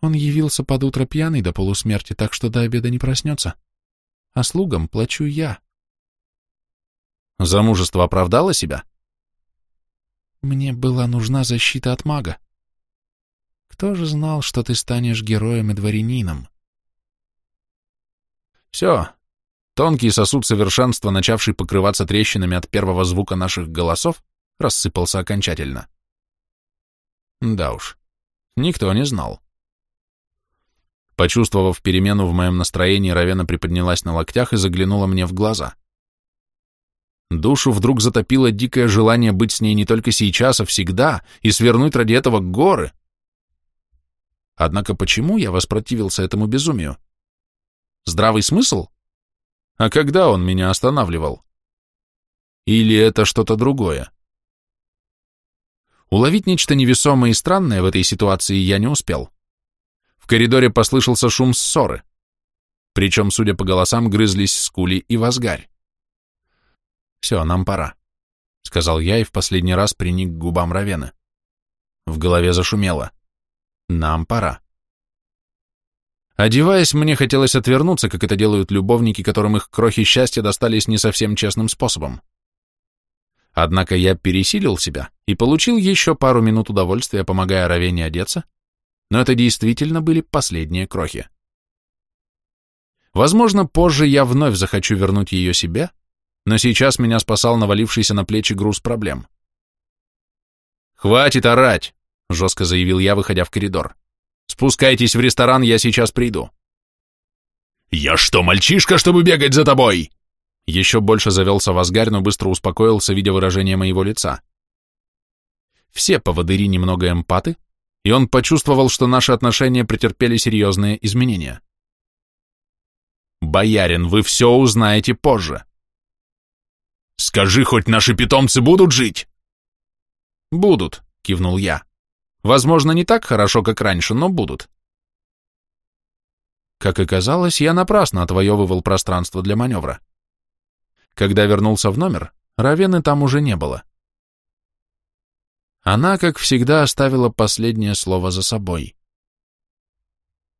«Он явился под утро пьяный до полусмерти, так что до обеда не проснется. А слугам плачу я». «Замужество оправдало себя?» «Мне была нужна защита от мага. Кто же знал, что ты станешь героем и дворянином? Все. Тонкий сосуд совершенства, начавший покрываться трещинами от первого звука наших голосов, рассыпался окончательно. Да уж, никто не знал. Почувствовав перемену в моем настроении, Равена приподнялась на локтях и заглянула мне в глаза. Душу вдруг затопило дикое желание быть с ней не только сейчас, а всегда, и свернуть ради этого горы. Однако почему я воспротивился этому безумию? Здравый смысл? А когда он меня останавливал? Или это что-то другое? Уловить нечто невесомое и странное в этой ситуации я не успел. В коридоре послышался шум ссоры. Причем, судя по голосам, грызлись скули и возгарь. «Все, нам пора», — сказал я и в последний раз приник к губам Равены. В голове зашумело. Нам пора. Одеваясь, мне хотелось отвернуться, как это делают любовники, которым их крохи счастья достались не совсем честным способом. Однако я пересилил себя и получил еще пару минут удовольствия, помогая Равене одеться, но это действительно были последние крохи. Возможно, позже я вновь захочу вернуть ее себе, но сейчас меня спасал навалившийся на плечи груз проблем. «Хватит орать!» — жестко заявил я, выходя в коридор. «Спускайтесь в ресторан, я сейчас приду». «Я что, мальчишка, чтобы бегать за тобой?» Еще больше завелся Вазгарь, но быстро успокоился, видя выражение моего лица. Все поводыри немного эмпаты, и он почувствовал, что наши отношения претерпели серьезные изменения. «Боярин, вы все узнаете позже». «Скажи, хоть наши питомцы будут жить?» «Будут», — кивнул я. Возможно, не так хорошо, как раньше, но будут. Как оказалось, я напрасно отвоевывал пространство для маневра. Когда вернулся в номер, Равены там уже не было. Она, как всегда, оставила последнее слово за собой.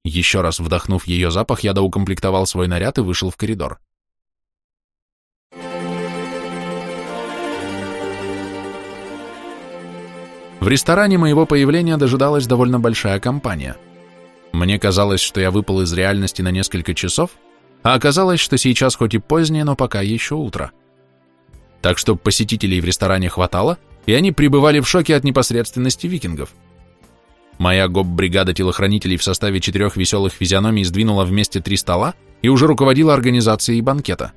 Еще раз вдохнув ее запах, я доукомплектовал свой наряд и вышел в коридор. В ресторане моего появления дожидалась довольно большая компания. Мне казалось, что я выпал из реальности на несколько часов, а оказалось, что сейчас хоть и позднее, но пока еще утро. Так что посетителей в ресторане хватало, и они пребывали в шоке от непосредственности викингов. Моя гоп-бригада телохранителей в составе четырех веселых физиономий сдвинула вместе три стола, и уже руководила организацией банкета.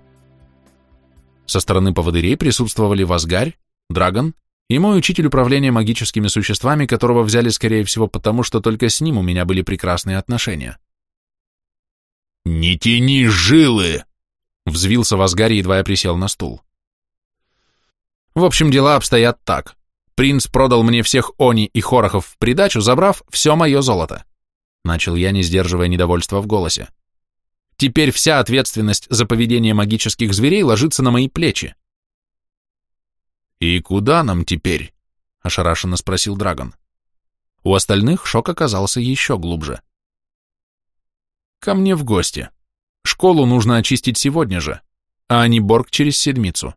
Со стороны поводырей присутствовали Вазгарь, Драгон и мой учитель управления магическими существами, которого взяли, скорее всего, потому, что только с ним у меня были прекрасные отношения. «Не тяни жилы!» — взвился Вазгарь, едва я присел на стул. В общем, дела обстоят так. Принц продал мне всех они и хорохов в придачу, забрав все мое золото. Начал я, не сдерживая недовольства в голосе. Теперь вся ответственность за поведение магических зверей ложится на мои плечи. «И куда нам теперь?» — ошарашенно спросил Драгон. У остальных шок оказался еще глубже. «Ко мне в гости. Школу нужно очистить сегодня же, а не Борг через седмицу».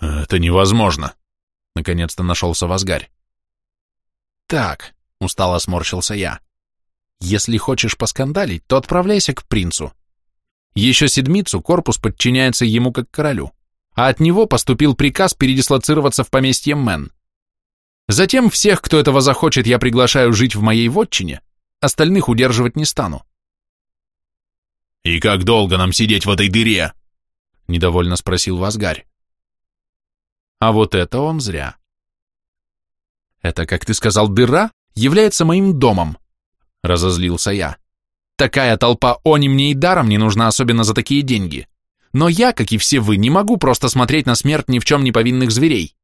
«Это невозможно», — наконец-то нашелся Вазгарь. «Так», — устало сморщился я, — «если хочешь поскандалить, то отправляйся к принцу. Еще седмицу корпус подчиняется ему как королю а от него поступил приказ передислоцироваться в поместье Мэн. Затем всех, кто этого захочет, я приглашаю жить в моей вотчине, остальных удерживать не стану. «И как долго нам сидеть в этой дыре?» — недовольно спросил Вазгарь. А вот это он зря. Это, как ты сказал, дыра является моим домом, — разозлился я. Такая толпа они мне и даром не нужна, особенно за такие деньги. Но я, как и все вы, не могу просто смотреть на смерть ни в чем не повинных зверей.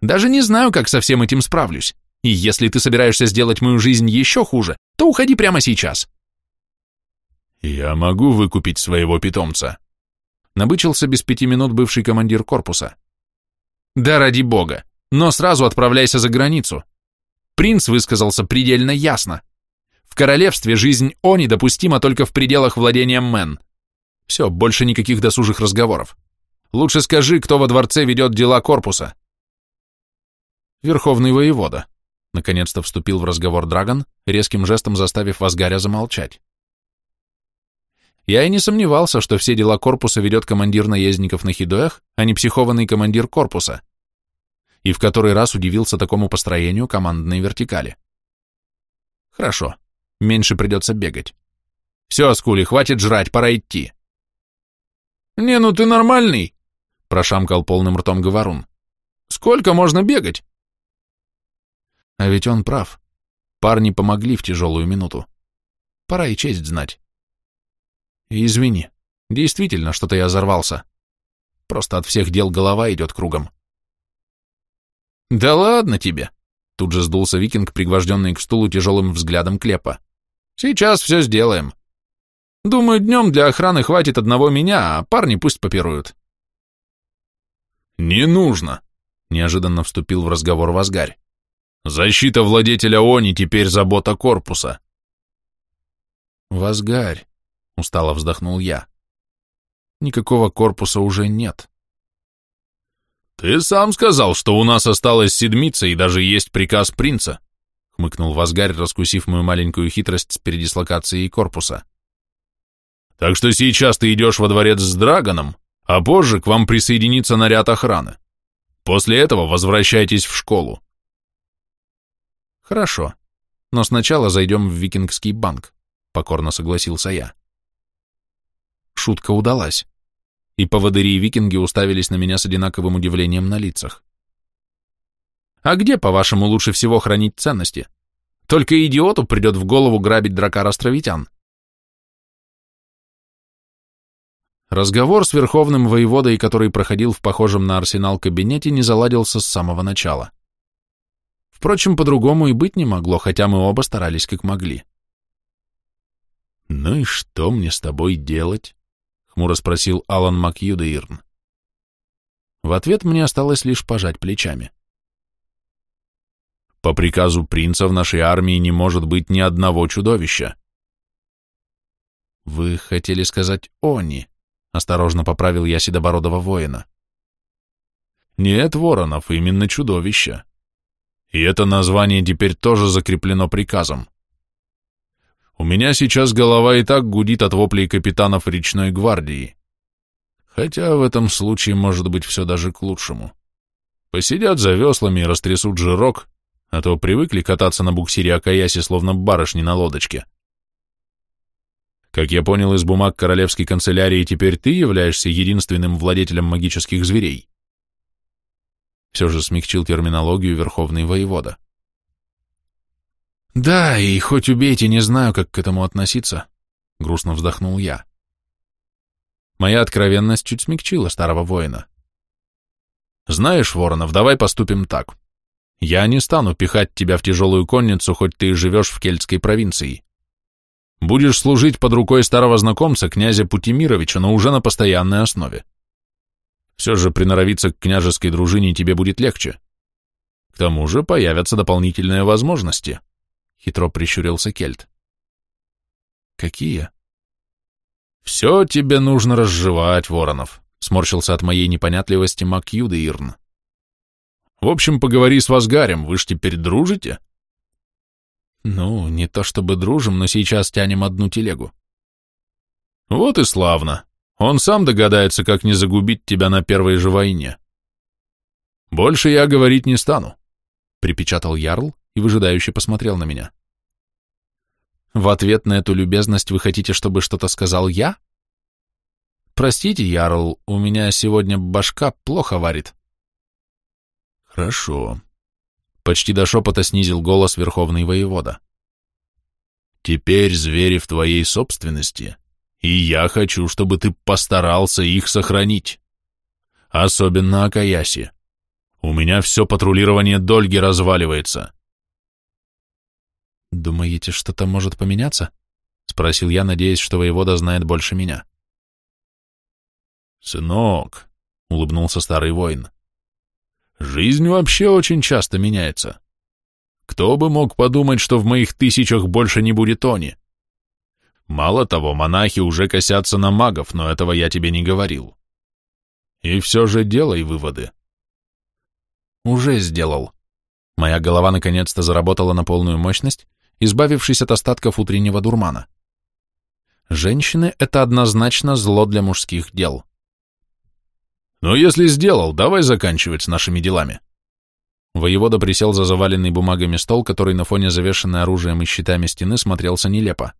Даже не знаю, как со всем этим справлюсь. И если ты собираешься сделать мою жизнь еще хуже, то уходи прямо сейчас. Я могу выкупить своего питомца. Набычился без пяти минут бывший командир корпуса. Да ради бога, но сразу отправляйся за границу. Принц высказался предельно ясно. В королевстве жизнь Они допустима только в пределах владения Мэн. Все, больше никаких досужих разговоров. Лучше скажи, кто во дворце ведет дела корпуса. Верховный воевода. Наконец-то вступил в разговор Драгон, резким жестом заставив Вазгаря замолчать. Я и не сомневался, что все дела корпуса ведет командир наездников на Хидоях, а не психованный командир корпуса. И в который раз удивился такому построению командной вертикали. Хорошо, меньше придется бегать. Все, Аскули, хватит жрать, пора идти. «Не, ну ты нормальный!» — прошамкал полным ртом Говорун. «Сколько можно бегать?» А ведь он прав. Парни помогли в тяжелую минуту. Пора и честь знать. извини, действительно, что-то я взорвался. Просто от всех дел голова идет кругом. «Да ладно тебе!» — тут же сдулся викинг, пригвожденный к стулу тяжелым взглядом Клепа. «Сейчас все сделаем. Думаю, днем для охраны хватит одного меня, а парни пусть попируют. Не нужно, неожиданно вступил в разговор Вазгарь. Защита владетеля Они теперь забота корпуса. Вазгарь, устало вздохнул я. Никакого корпуса уже нет. Ты сам сказал, что у нас осталась седмица и даже есть приказ принца, хмыкнул Вазгарь, раскусив мою маленькую хитрость с передислокацией корпуса. Так что сейчас ты идешь во дворец с Драгоном, а позже к вам присоединится наряд охраны. После этого возвращайтесь в школу. Хорошо, но сначала зайдем в Викингский банк, покорно согласился я. Шутка удалась, и поводыри и викинги уставились на меня с одинаковым удивлением на лицах. А где, по-вашему, лучше всего хранить ценности? Только идиоту придет в голову грабить дракар островитян. Разговор с верховным воеводой, который проходил в похожем на арсенал кабинете, не заладился с самого начала. Впрочем, по-другому и быть не могло, хотя мы оба старались как могли. «Ну и что мне с тобой делать?» — хмуро спросил Алан Макьюдеирн. В ответ мне осталось лишь пожать плечами. «По приказу принца в нашей армии не может быть ни одного чудовища». «Вы хотели сказать «они», Осторожно поправил я седобородого воина. Нет, Воронов, именно чудовище. И это название теперь тоже закреплено приказом. У меня сейчас голова и так гудит от воплей капитанов речной гвардии. Хотя в этом случае может быть все даже к лучшему. Посидят за веслами и растрясут жирок, а то привыкли кататься на буксире Акаяси, словно барышни на лодочке. Как я понял из бумаг королевской канцелярии, теперь ты являешься единственным владетелем магических зверей. Все же смягчил терминологию верховный воевода. Да, и хоть убейте, не знаю, как к этому относиться, грустно вздохнул я. Моя откровенность чуть смягчила старого воина. Знаешь, Воронов, давай поступим так. Я не стану пихать тебя в тяжелую конницу, хоть ты и живешь в Кельтской провинции. Будешь служить под рукой старого знакомца, князя Путимировича, но уже на постоянной основе. Все же приноровиться к княжеской дружине тебе будет легче. К тому же появятся дополнительные возможности, — хитро прищурился Кельт. Какие? Все тебе нужно разжевать, Воронов, — сморщился от моей непонятливости Мак Юдеирн. В общем, поговори с Вазгарем, вы ж теперь дружите? Ну, не то чтобы дружим, но сейчас тянем одну телегу. Вот и славно. Он сам догадается, как не загубить тебя на первой же войне. Больше я говорить не стану, припечатал Ярл и выжидающе посмотрел на меня. В ответ на эту любезность вы хотите, чтобы что-то сказал я? Простите, Ярл, у меня сегодня башка плохо варит. Хорошо, Почти до шепота снизил голос верховный воевода. «Теперь звери в твоей собственности, и я хочу, чтобы ты постарался их сохранить. Особенно Акаяси. У меня все патрулирование Дольги разваливается». «Думаете, что-то может поменяться?» — спросил я, надеясь, что воевода знает больше меня. «Сынок», — улыбнулся старый воин, Жизнь вообще очень часто меняется. Кто бы мог подумать, что в моих тысячах больше не будет Они? Мало того, монахи уже косятся на магов, но этого я тебе не говорил. И все же делай выводы. Уже сделал. Моя голова наконец-то заработала на полную мощность, избавившись от остатков утреннего дурмана. Женщины — это однозначно зло для мужских дел. «Ну, если сделал, давай заканчивать с нашими делами». Воевода присел за заваленный бумагами стол, который на фоне завешенной оружием и щитами стены смотрелся нелепо.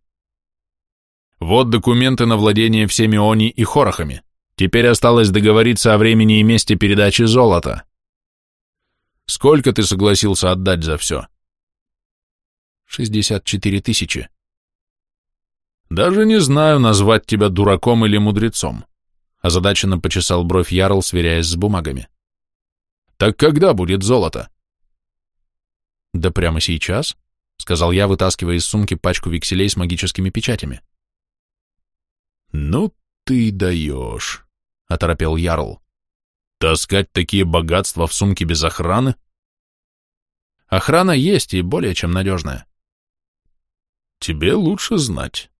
«Вот документы на владение всеми они и хорохами. Теперь осталось договориться о времени и месте передачи золота. Сколько ты согласился отдать за все?» «Шестьдесят четыре тысячи». «Даже не знаю, назвать тебя дураком или мудрецом озадаченно почесал бровь Ярл, сверяясь с бумагами. «Так когда будет золото?» «Да прямо сейчас», — сказал я, вытаскивая из сумки пачку векселей с магическими печатями. «Ну ты даешь», — оторопел Ярл. «Таскать такие богатства в сумке без охраны?» «Охрана есть и более чем надежная». «Тебе лучше знать»,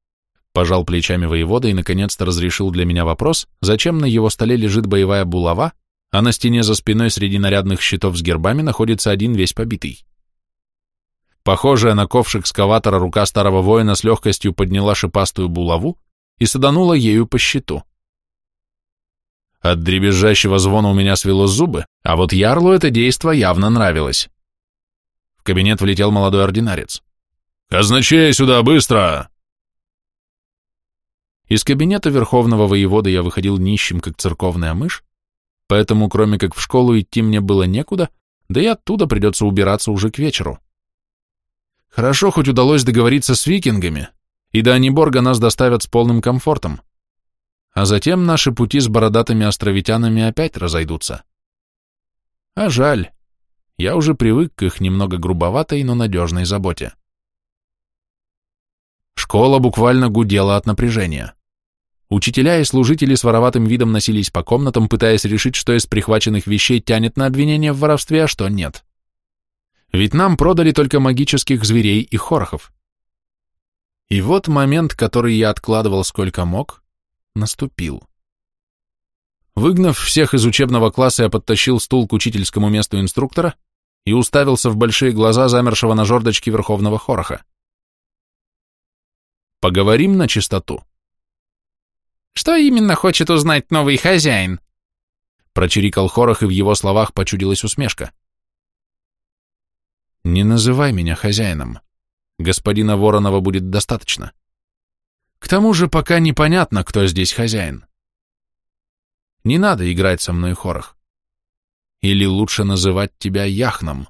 Пожал плечами воевода и наконец-то разрешил для меня вопрос, зачем на его столе лежит боевая булава, а на стене за спиной среди нарядных щитов с гербами находится один весь побитый. Похожая на ковш экскаватора рука старого воина с легкостью подняла шипастую булаву и саданула ею по щиту. От дребезжащего звона у меня свело зубы, а вот Ярлу это действо явно нравилось. В кабинет влетел молодой ординарец. «Казначей сюда, быстро!» Из кабинета верховного воевода я выходил нищим, как церковная мышь, поэтому кроме как в школу идти мне было некуда, да и оттуда придется убираться уже к вечеру. Хорошо, хоть удалось договориться с викингами, и до Аниборга нас доставят с полным комфортом. А затем наши пути с бородатыми островитянами опять разойдутся. А жаль, я уже привык к их немного грубоватой, но надежной заботе. Школа буквально гудела от напряжения. Учителя и служители с вороватым видом носились по комнатам, пытаясь решить, что из прихваченных вещей тянет на обвинение в воровстве, а что нет. Ведь нам продали только магических зверей и хорохов. И вот момент, который я откладывал сколько мог, наступил. Выгнав всех из учебного класса, я подтащил стул к учительскому месту инструктора и уставился в большие глаза замершего на жердочке Верховного Хороха. Поговорим на чистоту. Что именно хочет узнать новый хозяин? Прочирикал Хорох, и в его словах почудилась усмешка. Не называй меня хозяином. Господина Воронова будет достаточно. К тому же пока непонятно, кто здесь хозяин. Не надо играть со мной хорох. Или лучше называть тебя Яхном.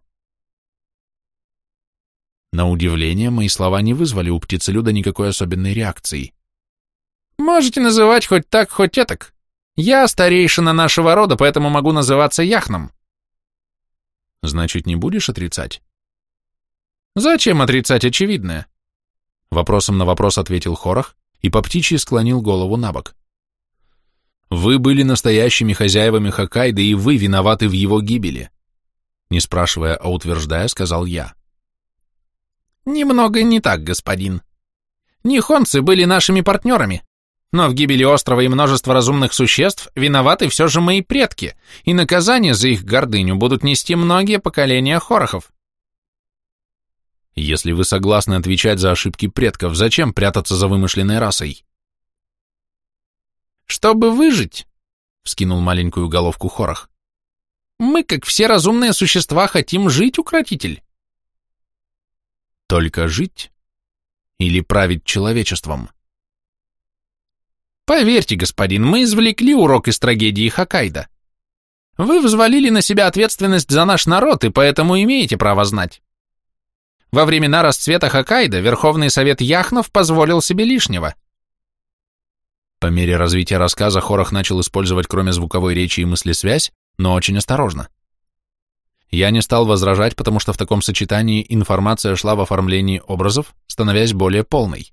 На удивление, мои слова не вызвали у птицелюда никакой особенной реакции. Можете называть хоть так, хоть этак. Я старейшина нашего рода, поэтому могу называться Яхном. Значит, не будешь отрицать? Зачем отрицать очевидное? Вопросом на вопрос ответил Хорох и по птичьи склонил голову на бок. Вы были настоящими хозяевами Хоккайдо, и вы виноваты в его гибели. Не спрашивая, а утверждая, сказал я. Немного не так, господин. Нихонцы были нашими партнерами, но в гибели острова и множества разумных существ виноваты все же мои предки, и наказание за их гордыню будут нести многие поколения хорохов. Если вы согласны отвечать за ошибки предков, зачем прятаться за вымышленной расой? Чтобы выжить, вскинул маленькую головку Хорох. Мы, как все разумные существа, хотим жить, укротитель. Только жить? Или править человечеством? Поверьте, господин, мы извлекли урок из трагедии Хоккайдо. Вы взвалили на себя ответственность за наш народ, и поэтому имеете право знать. Во времена расцвета Хоккайдо Верховный Совет Яхнов позволил себе лишнего. По мере развития рассказа Хорох начал использовать кроме звуковой речи и мыслесвязь, но очень осторожно. Я не стал возражать, потому что в таком сочетании информация шла в оформлении образов, становясь более полной.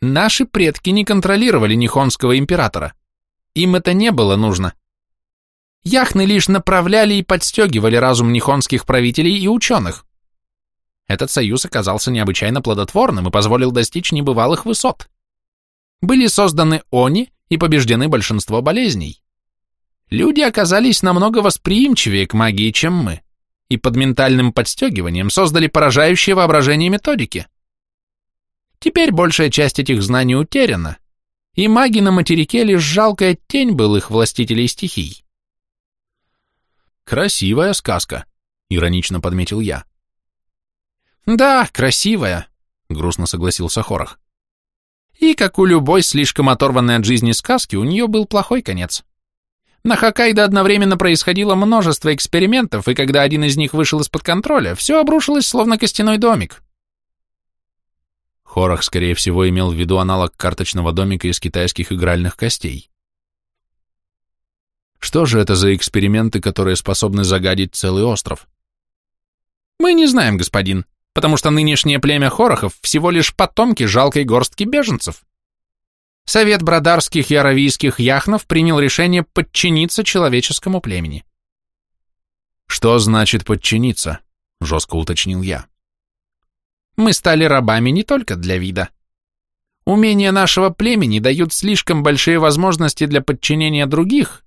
Наши предки не контролировали Нихонского императора. Им это не было нужно. Яхны лишь направляли и подстегивали разум нихонских правителей и ученых. Этот союз оказался необычайно плодотворным и позволил достичь небывалых высот. Были созданы они и побеждены большинство болезней. Люди оказались намного восприимчивее к магии, чем мы, и под ментальным подстегиванием создали поражающее воображение методики. Теперь большая часть этих знаний утеряна, и маги на материке лишь жалкая тень был их властителей стихий. «Красивая сказка», — иронично подметил я. «Да, красивая», — грустно согласился Хорох. И, как у любой слишком оторванной от жизни сказки, у нее был плохой конец. На Хоккайдо одновременно происходило множество экспериментов, и когда один из них вышел из-под контроля, все обрушилось словно костяной домик. Хорох, скорее всего, имел в виду аналог карточного домика из китайских игральных костей. Что же это за эксперименты, которые способны загадить целый остров? Мы не знаем, господин, потому что нынешнее племя Хорохов всего лишь потомки жалкой горстки беженцев. Совет брадарских и аравийских яхнов принял решение подчиниться человеческому племени. «Что значит подчиниться?» — жестко уточнил я. Мы стали рабами не только для вида. Умения нашего племени дают слишком большие возможности для подчинения других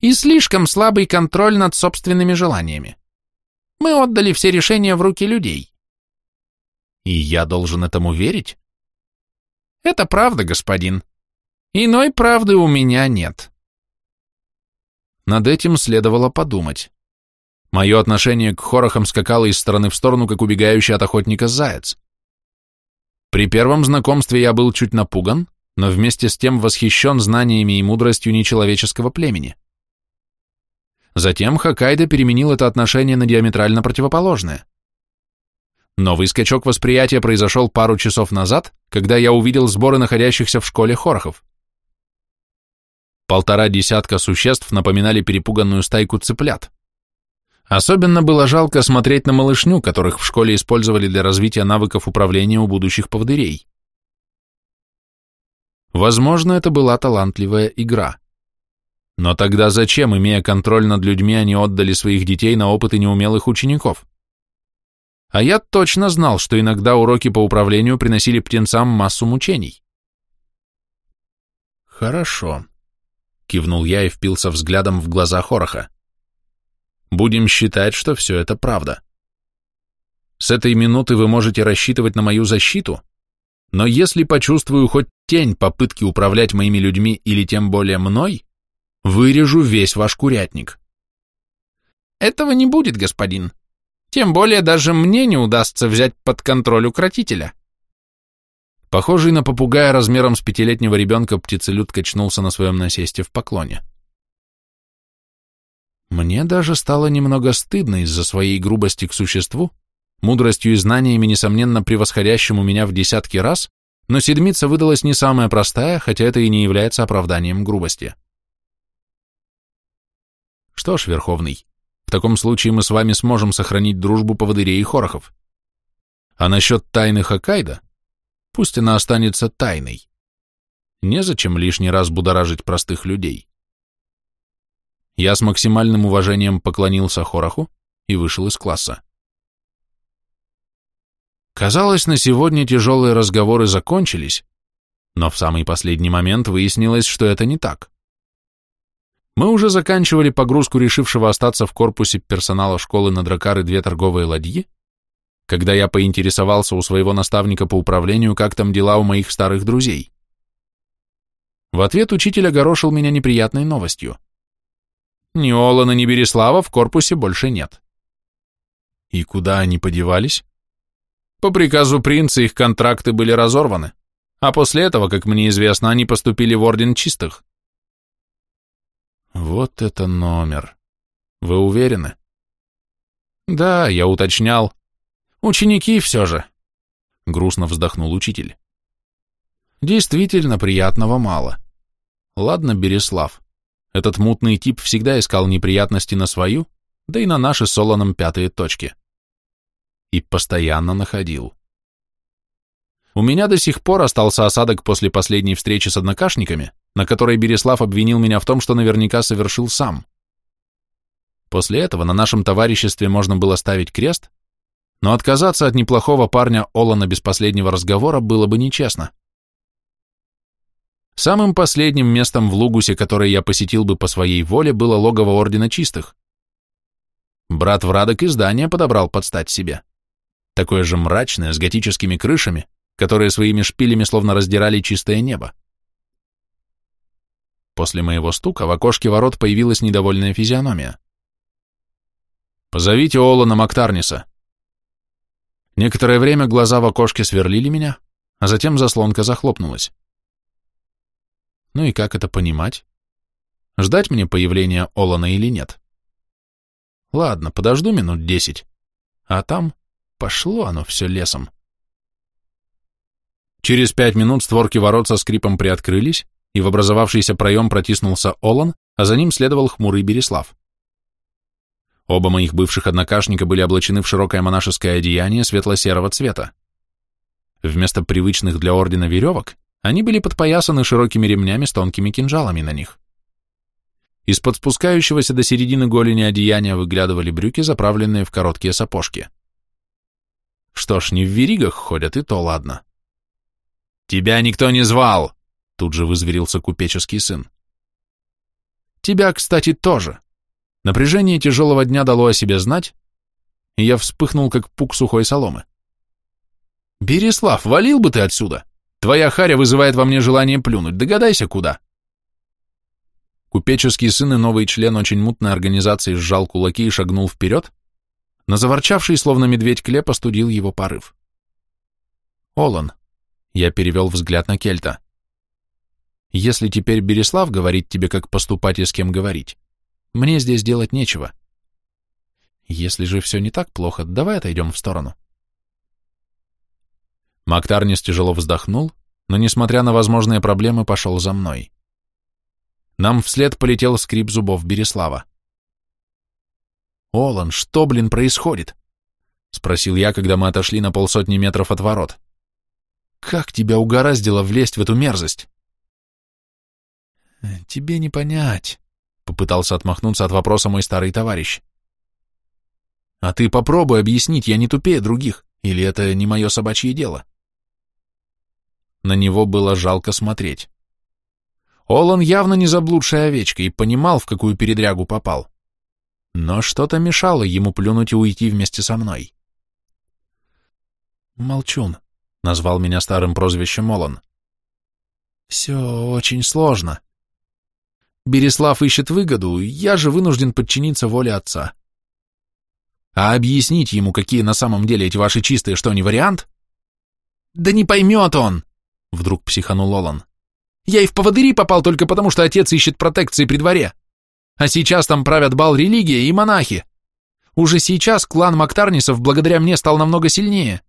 и слишком слабый контроль над собственными желаниями. Мы отдали все решения в руки людей. И я должен этому верить? Это правда, господин. Иной правды у меня нет. Над этим следовало подумать. Мое отношение к хорохам скакало из стороны в сторону, как убегающий от охотника заяц. При первом знакомстве я был чуть напуган, но вместе с тем восхищен знаниями и мудростью нечеловеческого племени. Затем Хоккайдо переменил это отношение на диаметрально противоположное. Новый скачок восприятия произошел пару часов назад, когда я увидел сборы находящихся в школе хорохов. Полтора десятка существ напоминали перепуганную стайку цыплят. Особенно было жалко смотреть на малышню, которых в школе использовали для развития навыков управления у будущих поводырей. Возможно, это была талантливая игра. Но тогда зачем, имея контроль над людьми, они отдали своих детей на опыты неумелых учеников? А я точно знал, что иногда уроки по управлению приносили птенцам массу мучений. «Хорошо», — кивнул я и впился взглядом в глаза Хороха. Будем считать, что все это правда. С этой минуты вы можете рассчитывать на мою защиту, но если почувствую хоть тень попытки управлять моими людьми или тем более мной, вырежу весь ваш курятник. Этого не будет, господин. Тем более даже мне не удастся взять под контроль укротителя. Похожий на попугая размером с пятилетнего ребенка птицелюд качнулся на своем насесте в поклоне. Мне даже стало немного стыдно из-за своей грубости к существу, мудростью и знаниями, несомненно, превосходящему меня в десятки раз, но седмица выдалась не самая простая, хотя это и не является оправданием грубости. Что ж, Верховный, в таком случае мы с вами сможем сохранить дружбу поводырей и хорохов. А насчет тайны Хоккайдо, пусть она останется тайной. Незачем лишний раз будоражить простых людей. Я с максимальным уважением поклонился Хороху и вышел из класса. Казалось, на сегодня тяжелые разговоры закончились, но в самый последний момент выяснилось, что это не так. Мы уже заканчивали погрузку решившего остаться в корпусе персонала школы на дракары две торговые ладьи, когда я поинтересовался у своего наставника по управлению, как там дела у моих старых друзей. В ответ учитель огорошил меня неприятной новостью. Ни Олана, ни Береслава в корпусе больше нет. И куда они подевались? По приказу принца их контракты были разорваны, а после этого, как мне известно, они поступили в Орден Чистых. Вот это номер. Вы уверены? Да, я уточнял. Ученики все же. Грустно вздохнул учитель. Действительно, приятного мало. Ладно, Береслав. Этот мутный тип всегда искал неприятности на свою, да и на наши с Солоном пятые точки и постоянно находил. У меня до сих пор остался осадок после последней встречи с однокашниками, на которой Береслав обвинил меня в том, что наверняка совершил сам. После этого на нашем товариществе можно было ставить крест, но отказаться от неплохого парня Олана без последнего разговора было бы нечестно. Самым последним местом в Лугусе, которое я посетил бы по своей воле, было логово Ордена Чистых. Брат Врадок и здание подобрал под стать себе такое же мрачное, с готическими крышами, которые своими шпилями словно раздирали чистое небо. После моего стука в окошке ворот появилась недовольная физиономия. «Позовите Олана Мактарниса». Некоторое время глаза в окошке сверлили меня, а затем заслонка захлопнулась. Ну и как это понимать? Ждать мне появления Олана или нет? Ладно, подожду минут десять, а там Пошло оно все лесом. Через пять минут створки ворот со скрипом приоткрылись, и в образовавшийся проем протиснулся Олан, а за ним следовал хмурый Береслав. Оба моих бывших однокашника были облачены в широкое монашеское одеяние светло-серого цвета. Вместо привычных для ордена веревок они были подпоясаны широкими ремнями с тонкими кинжалами на них. Из-под спускающегося до середины голени одеяния выглядывали брюки, заправленные в короткие сапожки. Что ж, не в веригах ходят, и то ладно. «Тебя никто не звал!» — тут же вызверился купеческий сын. «Тебя, кстати, тоже!» Напряжение тяжелого дня дало о себе знать, и я вспыхнул, как пук сухой соломы. «Береслав, валил бы ты отсюда! Твоя харя вызывает во мне желание плюнуть, догадайся, куда!» Купеческий сын и новый член очень мутной организации сжал кулаки и шагнул вперед, но заворчавший, словно медведь Клеп, остудил его порыв. «Олан», — я перевел взгляд на Кельта, — «если теперь Береслав говорит тебе, как поступать и с кем говорить, мне здесь делать нечего. Если же все не так плохо, давай отойдем в сторону». Мактарнис тяжело вздохнул, но, несмотря на возможные проблемы, пошел за мной. Нам вслед полетел скрип зубов Береслава. «Олан, что, блин, происходит?» — спросил я, когда мы отошли на полсотни метров от ворот. «Как тебя угораздило влезть в эту мерзость?» «Тебе не понять», — попытался отмахнуться от вопроса мой старый товарищ. «А ты попробуй объяснить, я не тупее других, или это не мое собачье дело?» На него было жалко смотреть. Олан явно не заблудшая овечка и понимал, в какую передрягу попал но что-то мешало ему плюнуть и уйти вместе со мной. «Молчун», — назвал меня старым прозвищем Молон. «Все очень сложно. Береслав ищет выгоду, я же вынужден подчиниться воле отца. А объяснить ему, какие на самом деле эти ваши чистые, что не вариант? Да не поймет он! Вдруг психанул Олан. «Я и в поводыри попал только потому, что отец ищет протекции при дворе. А сейчас там правят бал религия и монахи. Уже сейчас клан Мактарнисов благодаря мне стал намного сильнее».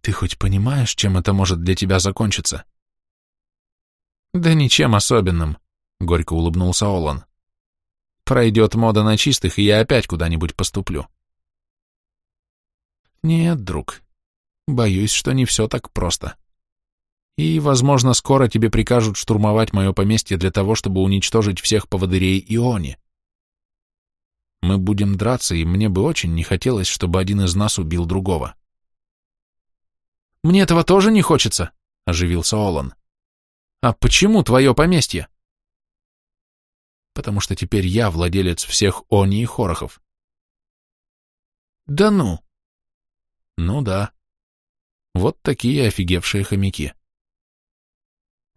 «Ты хоть понимаешь, чем это может для тебя закончиться?» «Да ничем особенным», — горько улыбнулся Олан. «Пройдет мода на чистых, и я опять куда-нибудь поступлю». «Нет, друг, боюсь, что не все так просто. И, возможно, скоро тебе прикажут штурмовать мое поместье для того, чтобы уничтожить всех поводырей Иони. Мы будем драться, и мне бы очень не хотелось, чтобы один из нас убил другого». «Мне этого тоже не хочется», — оживился Олан. «А почему твое поместье?» «Потому что теперь я владелец всех Они и Хорохов». «Да ну!» «Ну да. Вот такие офигевшие хомяки».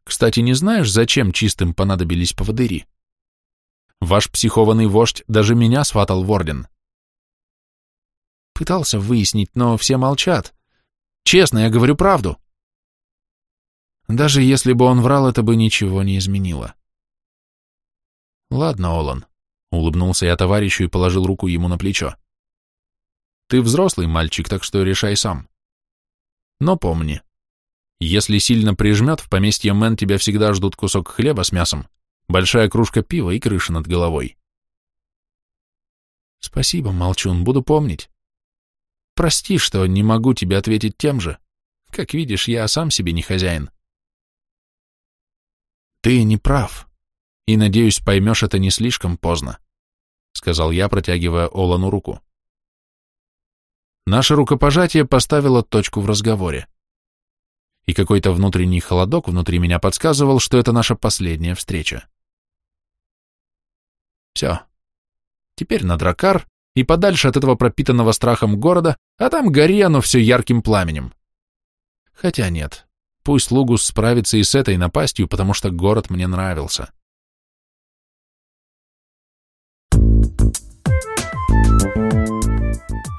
«Кстати, не знаешь, зачем чистым понадобились поводыри? Ваш психованный вождь даже меня сватал в орден». «Пытался выяснить, но все молчат. Честно, я говорю правду». Даже если бы он врал, это бы ничего не изменило. Ладно, Олан, улыбнулся я товарищу и положил руку ему на плечо. Ты взрослый мальчик, так что решай сам. Но помни, если сильно прижмет, в поместье Мэн тебя всегда ждут кусок хлеба с мясом, большая кружка пива и крыша над головой. Спасибо, молчун, буду помнить. Прости, что не могу тебе ответить тем же. Как видишь, я сам себе не хозяин. «Ты не прав, и, надеюсь, поймешь это не слишком поздно», сказал я, протягивая Олану руку. Наше рукопожатие поставило точку в разговоре. И какой-то внутренний холодок внутри меня подсказывал, что это наша последняя встреча. Все. Теперь на дракар и подальше от этого пропитанного страхом города, а там гори оно все ярким пламенем. Хотя нет, Пусть Лугус справится и с этой напастью, потому что город мне нравился.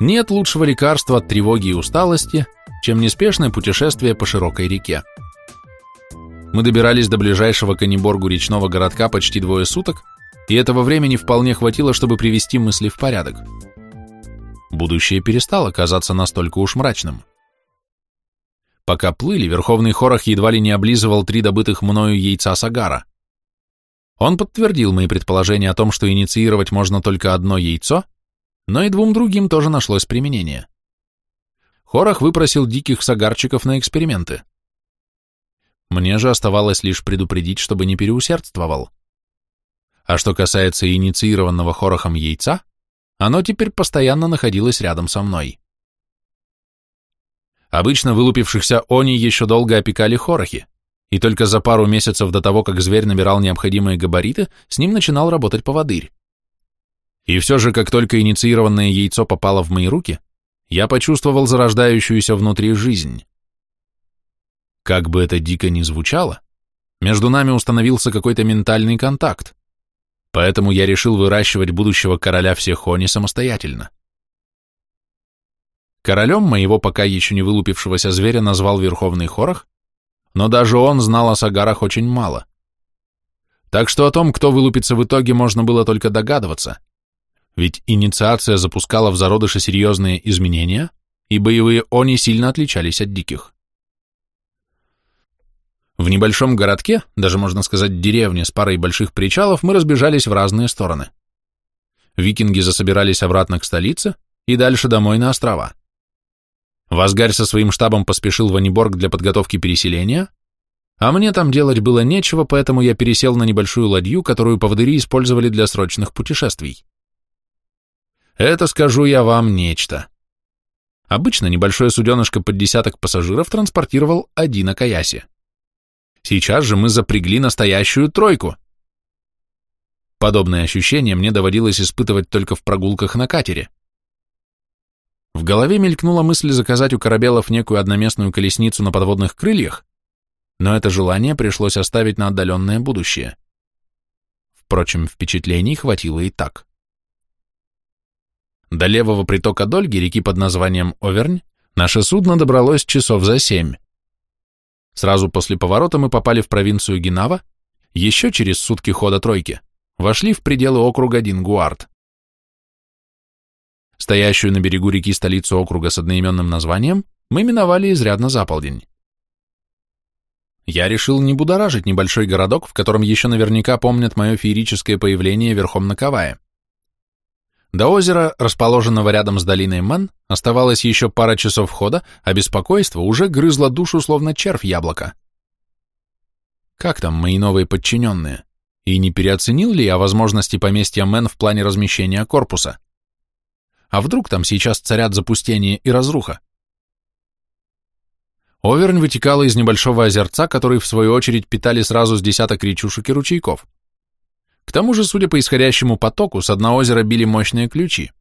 Нет лучшего лекарства от тревоги и усталости, чем неспешное путешествие по широкой реке. Мы добирались до ближайшего к речного городка почти двое суток, и этого времени вполне хватило, чтобы привести мысли в порядок. Будущее перестало казаться настолько уж мрачным. Пока плыли, Верховный Хорох едва ли не облизывал три добытых мною яйца Сагара. Он подтвердил мои предположения о том, что инициировать можно только одно яйцо, но и двум другим тоже нашлось применение. Хорох выпросил диких сагарчиков на эксперименты. Мне же оставалось лишь предупредить, чтобы не переусердствовал. А что касается инициированного Хорохом яйца, оно теперь постоянно находилось рядом со мной. Обычно вылупившихся они еще долго опекали хорохи, и только за пару месяцев до того, как зверь набирал необходимые габариты, с ним начинал работать поводырь. И все же, как только инициированное яйцо попало в мои руки, я почувствовал зарождающуюся внутри жизнь. Как бы это дико ни звучало, между нами установился какой-то ментальный контакт, поэтому я решил выращивать будущего короля всех Они самостоятельно. Королем моего пока еще не вылупившегося зверя назвал Верховный Хорох, но даже он знал о Сагарах очень мало. Так что о том, кто вылупится в итоге, можно было только догадываться, ведь инициация запускала в зародыше серьезные изменения, и боевые они сильно отличались от диких. В небольшом городке, даже можно сказать деревне с парой больших причалов, мы разбежались в разные стороны. Викинги засобирались обратно к столице и дальше домой на острова. Вазгарь со своим штабом поспешил в Аниборг для подготовки переселения, а мне там делать было нечего, поэтому я пересел на небольшую ладью, которую поводыри использовали для срочных путешествий. Это, скажу я вам, нечто. Обычно небольшое суденышко под десяток пассажиров транспортировал один Акаяси. Сейчас же мы запрягли настоящую тройку. Подобное ощущение мне доводилось испытывать только в прогулках на катере. В голове мелькнула мысль заказать у корабелов некую одноместную колесницу на подводных крыльях, но это желание пришлось оставить на отдаленное будущее. Впрочем, впечатлений хватило и так. До левого притока Дольги, реки под названием Овернь, наше судно добралось часов за семь. Сразу после поворота мы попали в провинцию Гинава, еще через сутки хода тройки вошли в пределы округа Дингуард. Стоящую на берегу реки столицу округа с одноименным названием мы миновали изрядно за полдень. Я решил не будоражить небольшой городок, в котором еще наверняка помнят мое феерическое появление верхом на Кавае. До озера, расположенного рядом с долиной Мэн, оставалось еще пара часов хода, а беспокойство уже грызло душу, словно червь яблоко. Как там мои новые подчиненные? И не переоценил ли я возможности поместья Мэн в плане размещения корпуса? А вдруг там сейчас царят запустение и разруха? Овернь вытекала из небольшого озерца, который, в свою очередь, питали сразу с десяток речушек и ручейков. К тому же, судя по исходящему потоку, с дна озера били мощные ключи.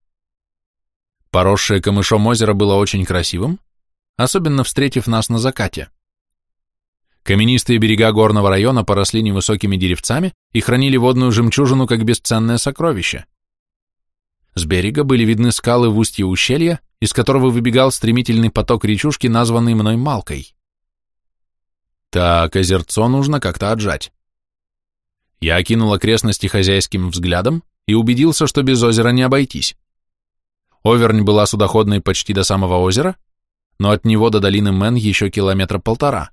Поросшее камышом озеро было очень красивым, особенно встретив нас на закате. Каменистые берега горного района поросли невысокими деревцами и хранили водную жемчужину как бесценное сокровище. С берега были видны скалы в устье ущелья, из которого выбегал стремительный поток речушки, названный мной Малкой. Так, озерцо нужно как-то отжать. Я окинул окрестности хозяйским взглядом и убедился, что без озера не обойтись. Овернь была судоходной почти до самого озера, но от него до долины Мэн еще километра полтора.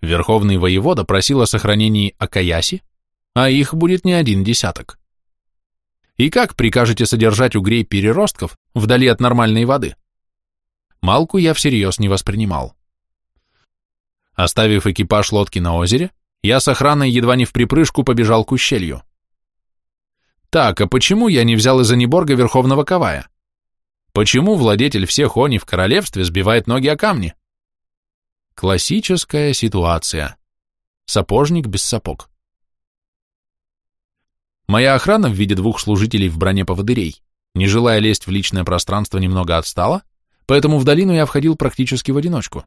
Верховный воевода просил о сохранении Акаяси, а их будет не один десяток. И как прикажете содержать угрей-переростков вдали от нормальной воды? Малку я всерьез не воспринимал. Оставив экипаж лодки на озере, я с охраной едва не в припрыжку побежал к ущелью. Так, а почему я не взял из Аниборга Верховного Кавая? Почему владетель всех они в королевстве сбивает ноги о камни? Классическая ситуация. Сапожник без сапог. Моя охрана в виде двух служителей в броне поводырей, не желая лезть в личное пространство, немного отстала, поэтому в долину я входил практически в одиночку.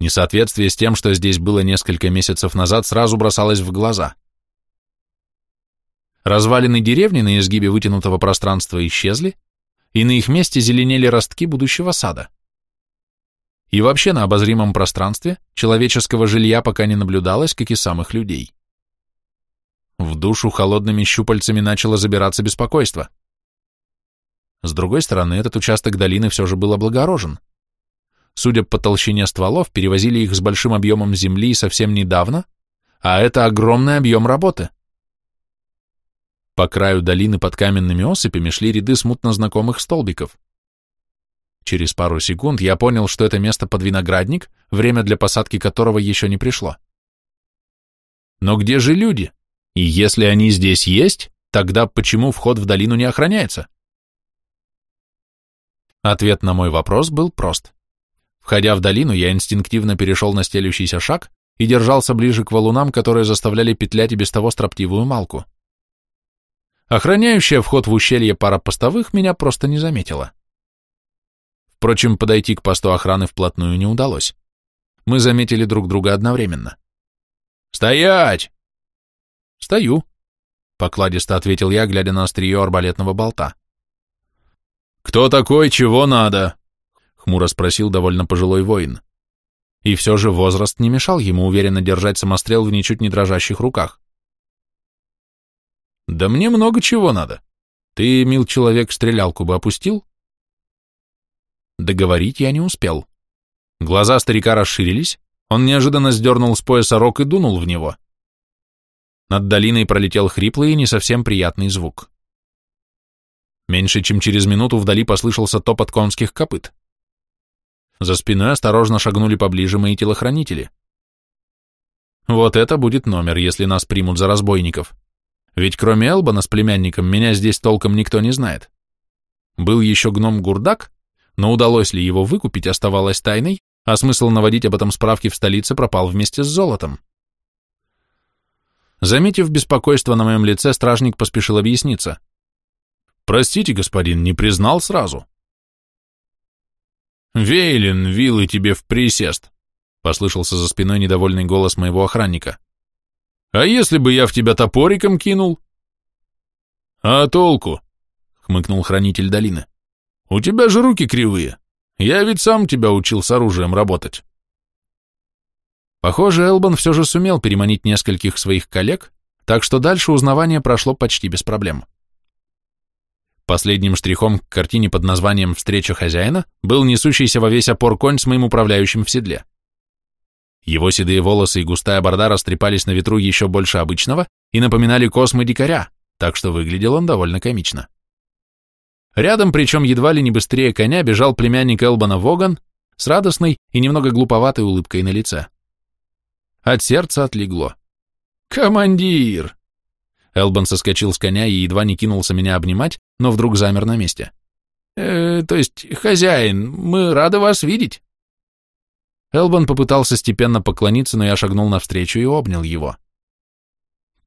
Несоответствие с тем, что здесь было несколько месяцев назад, сразу бросалось в глаза. Развалины деревни на изгибе вытянутого пространства исчезли, и на их месте зеленели ростки будущего сада. И вообще на обозримом пространстве человеческого жилья пока не наблюдалось, как и самых людей. В душу холодными щупальцами начало забираться беспокойство. С другой стороны, этот участок долины все же был облагорожен. Судя по толщине стволов, перевозили их с большим объемом земли совсем недавно, а это огромный объем работы. По краю долины под каменными осыпями шли ряды смутно знакомых столбиков. Через пару секунд я понял, что это место под виноградник, время для посадки которого еще не пришло. Но где же люди? И если они здесь есть, тогда почему вход в долину не охраняется? Ответ на мой вопрос был прост. Входя в долину, я инстинктивно перешел на стелющийся шаг и держался ближе к валунам, которые заставляли петлять и без того строптивую малку. Охраняющая вход в ущелье пара постовых меня просто не заметила. Впрочем, подойти к посту охраны вплотную не удалось. Мы заметили друг друга одновременно. «Стоять!» «Стою», — покладисто ответил я, глядя на острие арбалетного болта. «Кто такой, чего надо?» Хмуро спросил довольно пожилой воин. И все же возраст не мешал ему уверенно держать самострел в ничуть не дрожащих руках. «Да мне много чего надо. Ты, мил человек, стрелялку бы опустил?» Договорить я не успел. Глаза старика расширились, он неожиданно сдернул с пояса рог и дунул в него. Над долиной пролетел хриплый и не совсем приятный звук. Меньше чем через минуту вдали послышался топот конских копыт. За спиной осторожно шагнули поближе мои телохранители. Вот это будет номер, если нас примут за разбойников. Ведь кроме Элбана с племянником меня здесь толком никто не знает. Был еще гном Гурдак, но удалось ли его выкупить, оставалось тайной, а смысл наводить об этом справки в столице пропал вместе с золотом. Заметив беспокойство на моем лице, стражник поспешил объясниться. «Простите, господин, не признал сразу. «Вейлин, вилы тебе в присест!» — послышался за спиной недовольный голос моего охранника. «А если бы я в тебя топориком кинул?» «А толку?» — хмыкнул хранитель долины. «У тебя же руки кривые. Я ведь сам тебя учил с оружием работать. Похоже, Элбан все же сумел переманить нескольких своих коллег, так что дальше узнавание прошло почти без проблем. Последним штрихом к картине под названием «Встреча хозяина» был несущийся во весь опор конь с моим управляющим в седле. Его седые волосы и густая борода растрепались на ветру еще больше обычного и напоминали космы дикаря, так что выглядел он довольно комично. Рядом, причем едва ли не быстрее коня, бежал племянник Элбана Воган с радостной и немного глуповатой улыбкой на лице. От сердца отлегло. «Командир!» Элбан соскочил с коня и едва не кинулся меня обнимать, но вдруг замер на месте. «Э, то есть, хозяин, мы рады вас видеть!» Элбан попытался степенно поклониться, но я шагнул навстречу и обнял его.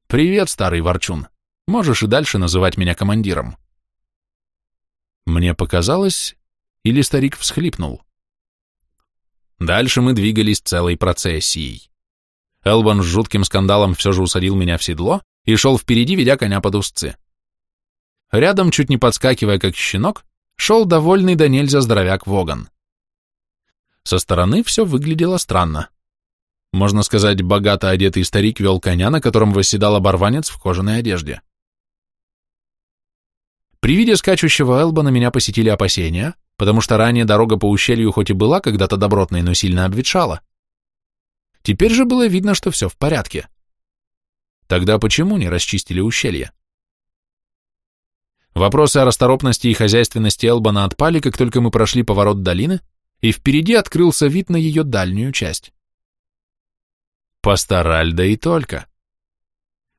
«Привет, старый ворчун. Можешь и дальше называть меня командиром». Мне показалось, или старик всхлипнул. Дальше мы двигались целой процессией. Элбан с жутким скандалом все же усадил меня в седло и шел впереди, ведя коня под узцы. Рядом, чуть не подскакивая как щенок, шел довольный до нельзя здоровяк Воган. Со стороны все выглядело странно. Можно сказать, богато одетый старик вел коня, на котором восседал оборванец в кожаной одежде. При виде скачущего Элбана меня посетили опасения, потому что ранее дорога по ущелью хоть и была когда-то добротной, но сильно обветшала. Теперь же было видно, что все в порядке. Тогда почему не расчистили ущелье? Вопросы о расторопности и хозяйственности Элбана отпали, как только мы прошли поворот долины, и впереди открылся вид на ее дальнюю часть. Пастораль, да и только.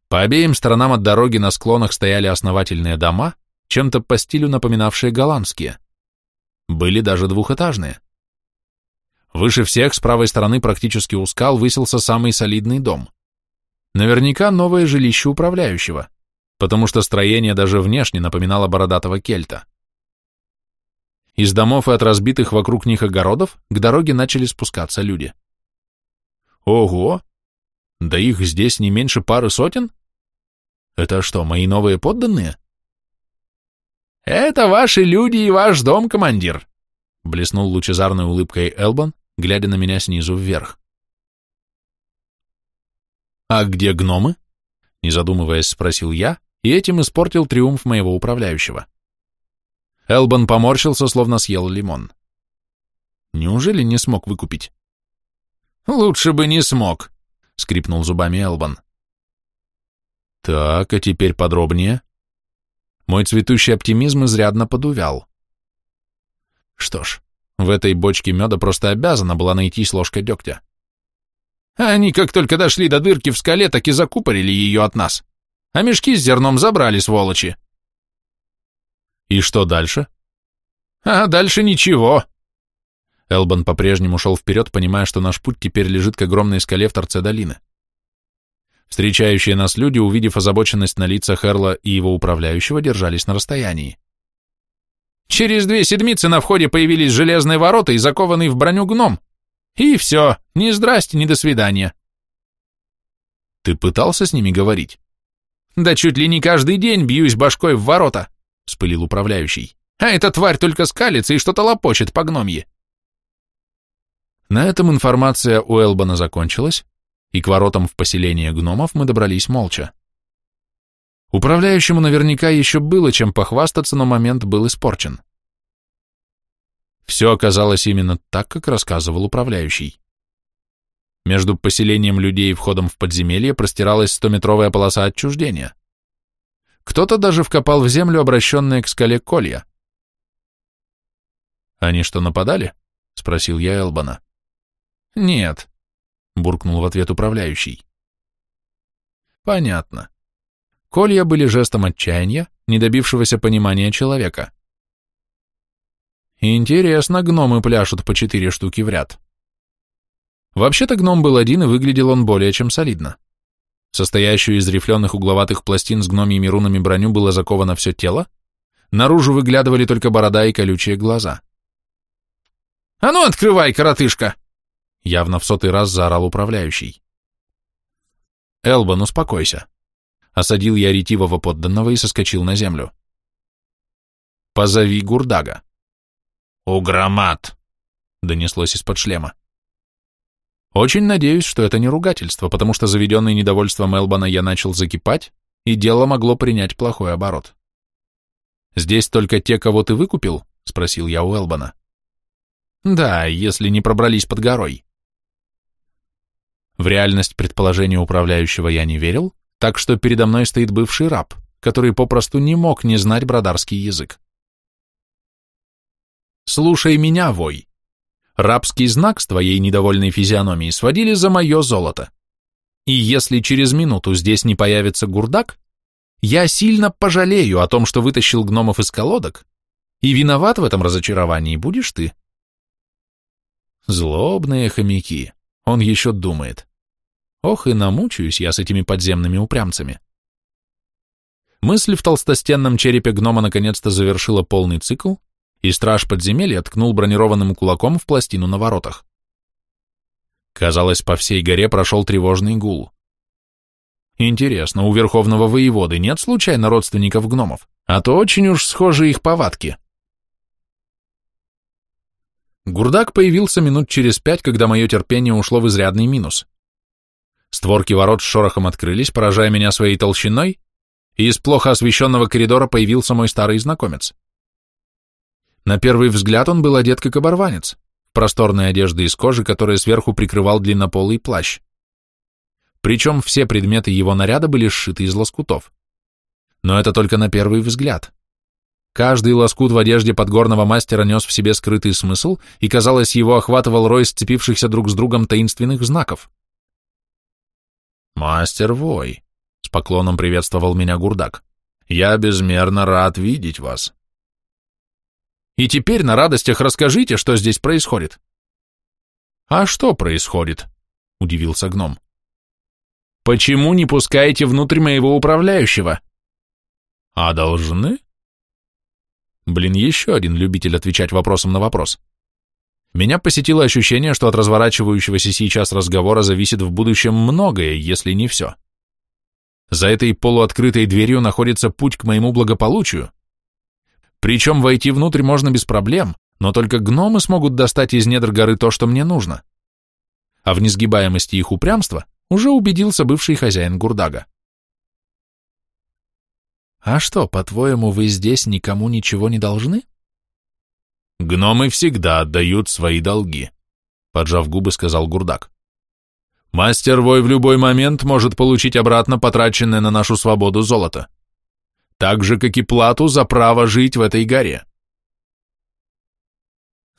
По обеим сторонам от дороги на склонах стояли основательные дома, чем-то по стилю напоминавшие голландские. Были даже двухэтажные. Выше всех, с правой стороны, практически у скал, высился самый солидный дом. Наверняка новое жилище управляющего, потому что строение даже внешне напоминало бородатого кельта. Из домов и от разбитых вокруг них огородов к дороге начали спускаться люди. Ого! Да их здесь не меньше пары сотен? Это что, мои новые подданные? Это ваши люди и ваш дом, командир, блеснул лучезарной улыбкой Элбан, глядя на меня снизу вверх. «А где гномы?» Не задумываясь, спросил я, и этим испортил триумф моего управляющего. Элбан поморщился, словно съел лимон. Неужели не смог выкупить? «Лучше бы не смог», — скрипнул зубами Элбан. «Так, а теперь подробнее». Мой цветущий оптимизм изрядно подувял. Что ж, в этой бочке меда просто обязана была найтись ложка дегтя. Они как только дошли до дырки в скале, так и закупорили ее от нас. А мешки с зерном забрали, сволочи. И что дальше? А дальше ничего. Элбан по-прежнему шел вперед, понимая, что наш путь теперь лежит к огромной скале в торце долины. Встречающие нас люди, увидев озабоченность на лицах Эрла и его управляющего, держались на расстоянии. Через две седмицы на входе появились железные ворота и закованный в броню гном. И все, ни здрасте, ни до свидания. Ты пытался с ними говорить? Да чуть ли не каждый день бьюсь башкой в ворота, вспылил управляющий. А эта тварь только скалится и что-то лопочет по гномье. На этом информация у Элбана закончилась, и к воротам в поселение гномов мы добрались молча. Управляющему наверняка еще было чем похвастаться, но момент был испорчен. Все оказалось именно так, как рассказывал управляющий. Между поселением людей и входом в подземелье простиралась стометровая полоса отчуждения. Кто-то даже вкопал в землю обращенные к скале колья. «Они что, нападали?» — спросил я Элбана. «Нет», — буркнул в ответ управляющий. «Понятно. Колья были жестом отчаяния, не добившегося понимания человека. Интересно, гномы пляшут по четыре штуки в ряд. Вообще-то гном был один, и выглядел он более чем солидно. Состоящую из рифленых угловатых пластин с гномьими рунами броню было заковано все тело, наружу выглядывали только борода и колючие глаза. «А ну открывай, коротышка!» Явно в сотый раз заорал управляющий. «Элбан, успокойся», Осадил я ретивого подданного и соскочил на землю. «Позови Гурдага». «Угромат!» — донеслось из-под шлема. Очень надеюсь, что это не ругательство, потому что заведенный недовольством Элбана я начал закипать, и дело могло принять плохой оборот. «Здесь только те, кого ты выкупил?» — спросил я у Элбана. «Да, если не пробрались под горой». В реальность предположения управляющего я не верил, так что передо мной стоит бывший раб, который попросту не мог не знать бродарский язык. «Слушай меня, вой. Рабский знак с твоей недовольной физиономией сводили за мое золото. И если через минуту здесь не появится гурдак, я сильно пожалею о том, что вытащил гномов из колодок, и виноват в этом разочаровании будешь ты. Злобные хомяки, он еще думает. Ох, и намучаюсь я с этими подземными упрямцами. Мысль в толстостенном черепе гнома наконец-то завершила полный цикл, и страж подземелья ткнул бронированным кулаком в пластину на воротах. Казалось, по всей горе прошел тревожный гул. Интересно, у верховного воеводы нет случайно родственников гномов? А то очень уж схожи их повадки. Гурдак появился минут через пять, когда мое терпение ушло в изрядный минус. Створки ворот с шорохом открылись, поражая меня своей толщиной, и из плохо освещенного коридора появился мой старый знакомец. На первый взгляд он был одет как оборванец, просторной одежды из кожи, которая сверху прикрывал длиннополый плащ. Причем все предметы его наряда были сшиты из лоскутов. Но это только на первый взгляд. Каждый лоскут в одежде подгорного мастера нес в себе скрытый смысл, и, казалось, его охватывал рой сцепившихся друг с другом таинственных знаков. «Мастер Вой», — с поклоном приветствовал меня Гурдак, — «я безмерно рад видеть вас. И теперь на радостях расскажите, что здесь происходит. А что происходит? Удивился гном. Почему не пускаете внутрь моего управляющего? А должны? Блин, еще один любитель отвечать вопросом на вопрос. Меня посетило ощущение, что от разворачивающегося сейчас разговора зависит в будущем многое, если не все. За этой полуоткрытой дверью находится путь к моему благополучию, причем войти внутрь можно без проблем, но только гномы смогут достать из недр горы то, что мне нужно. А в несгибаемости их упрямства уже убедился бывший хозяин Гурдага. «А что, по-твоему, вы здесь никому ничего не должны?» «Гномы всегда отдают свои долги», — поджав губы, сказал Гурдак. «Мастер Вой в любой момент может получить обратно потраченное на нашу свободу золото так же, как и плату за право жить в этой горе.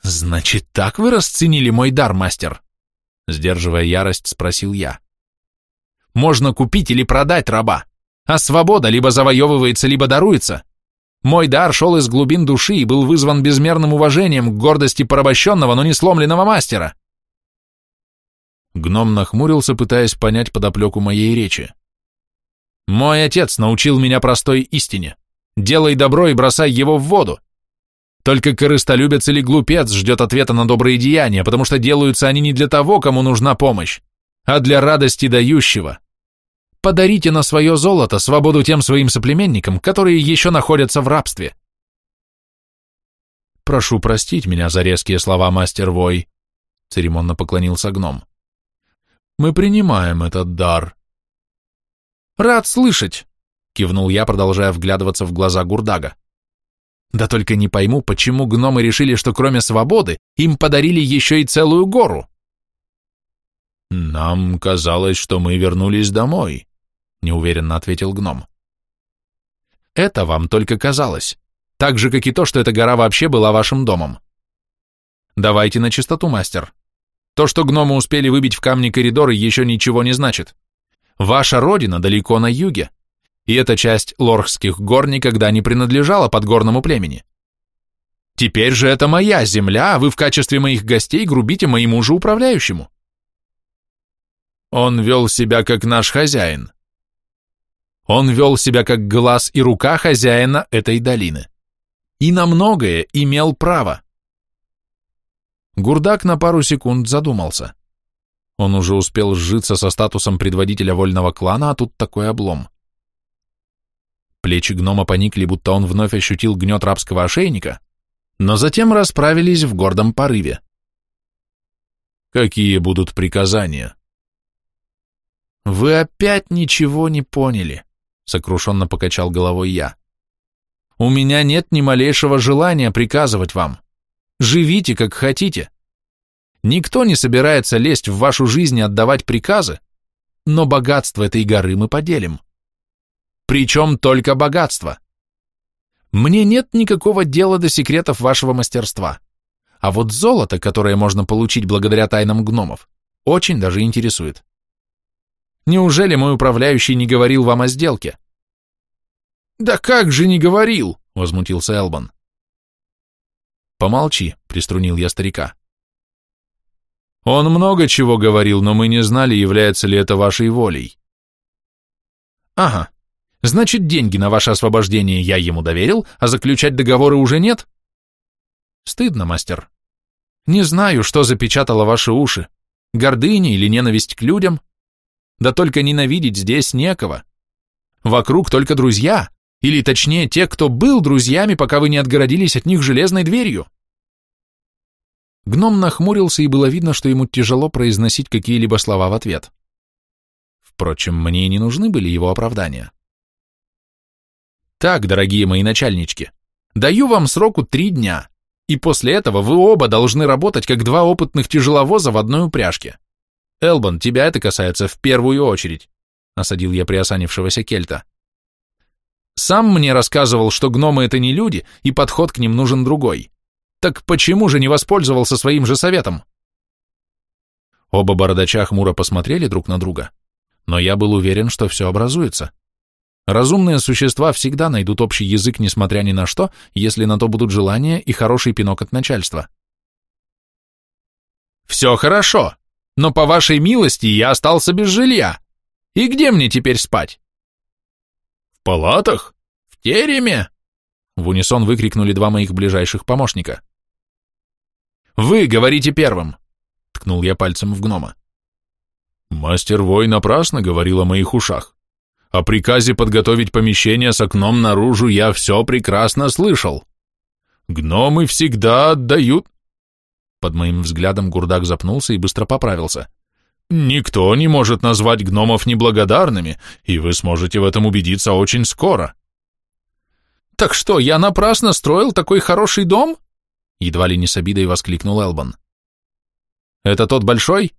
«Значит, так вы расценили мой дар, мастер?» Сдерживая ярость, спросил я. «Можно купить или продать раба, а свобода либо завоевывается, либо даруется. Мой дар шел из глубин души и был вызван безмерным уважением к гордости порабощенного, но не сломленного мастера». Гном нахмурился, пытаясь понять подоплеку моей речи. Мой отец научил меня простой истине. Делай добро и бросай его в воду. Только корыстолюбец или глупец ждет ответа на добрые деяния, потому что делаются они не для того, кому нужна помощь, а для радости дающего. Подарите на свое золото свободу тем своим соплеменникам, которые еще находятся в рабстве. Прошу простить меня за резкие слова, мастер Вой, церемонно поклонился гном. Мы принимаем этот дар. «Рад слышать», — кивнул я, продолжая вглядываться в глаза Гурдага. «Да только не пойму, почему гномы решили, что кроме свободы им подарили еще и целую гору?» «Нам казалось, что мы вернулись домой», — неуверенно ответил гном. «Это вам только казалось, так же, как и то, что эта гора вообще была вашим домом. Давайте на чистоту, мастер. То, что гномы успели выбить в камни коридоры, еще ничего не значит. Ваша родина далеко на юге, и эта часть Лорхских гор никогда не принадлежала подгорному племени. Теперь же это моя земля, а вы в качестве моих гостей грубите моему же управляющему. Он вел себя как наш хозяин. Он вел себя как глаз и рука хозяина этой долины. И на многое имел право. Гурдак на пару секунд задумался. Он уже успел сжиться со статусом предводителя вольного клана, а тут такой облом. Плечи гнома поникли, будто он вновь ощутил гнет рабского ошейника, но затем расправились в гордом порыве. Какие будут приказания? Вы опять ничего не поняли, сокрушенно покачал головой я. У меня нет ни малейшего желания приказывать вам. Живите, как хотите. Никто не собирается лезть в вашу жизнь и отдавать приказы, но богатство этой горы мы поделим. Причем только богатство. Мне нет никакого дела до секретов вашего мастерства. А вот золото, которое можно получить благодаря тайнам гномов, очень даже интересует. Неужели мой управляющий не говорил вам о сделке? Да как же не говорил, возмутился Элбан. Помолчи, приструнил я старика. Он много чего говорил, но мы не знали, является ли это вашей волей. Ага, значит, деньги на ваше освобождение я ему доверил, а заключать договоры уже нет? Стыдно, мастер. Не знаю, что запечатало ваши уши, гордыня или ненависть к людям, да только ненавидеть здесь некого. Вокруг только друзья, или точнее те, кто был друзьями, пока вы не отгородились от них железной дверью. Гном нахмурился, и было видно, что ему тяжело произносить какие-либо слова в ответ. Впрочем, мне не нужны были его оправдания. Так, дорогие мои начальнички, даю вам сроку три дня, и после этого вы оба должны работать как два опытных тяжеловоза в одной упряжке. Элбан, тебя это касается в первую очередь, осадил я приосанившегося кельта. Сам мне рассказывал, что гномы это не люди, и подход к ним нужен другой. Так почему же не воспользовался своим же советом? Оба бородача хмуро посмотрели друг на друга, но я был уверен, что все образуется. Разумные существа всегда найдут общий язык, несмотря ни на что, если на то будут желания и хороший пинок от начальства. «Все хорошо», но по вашей милости я остался без жилья. И где мне теперь спать? В палатах? В тереме? В унисон выкрикнули два моих ближайших помощника. Вы говорите первым, ткнул я пальцем в гнома. Мастер Вой напрасно говорил о моих ушах. О приказе подготовить помещение с окном наружу я все прекрасно слышал. Гномы всегда отдают... Под моим взглядом Гурдак запнулся и быстро поправился. «Никто не может назвать гномов неблагодарными, и вы сможете в этом убедиться очень скоро». «Так что, я напрасно строил такой хороший дом?» Едва ли не с обидой воскликнул Элбан. «Это тот большой?»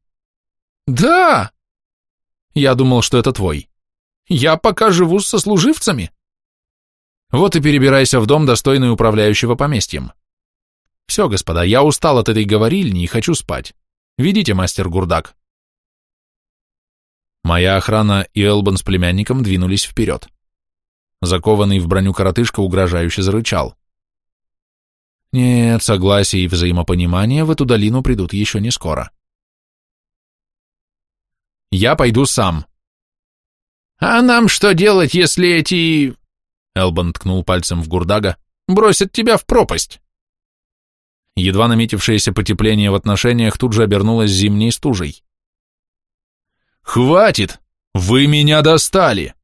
«Да!» «Я думал, что это твой. Я пока живу с сослуживцами». «Вот и перебирайся в дом, достойный управляющего поместьем. Все, господа, я устал от этой говорильни и хочу спать. Видите, мастер Гурдак? Моя охрана и Элбан с племянником двинулись вперед. Закованный в броню коротышка угрожающе зарычал. Нет, согласие и взаимопонимание в эту долину придут еще не скоро. Я пойду сам. А нам что делать, если эти... Элбан ткнул пальцем в Гурдага. Бросят тебя в пропасть. Едва наметившееся потепление в отношениях тут же обернулось зимней стужей. «Хватит! Вы меня достали!»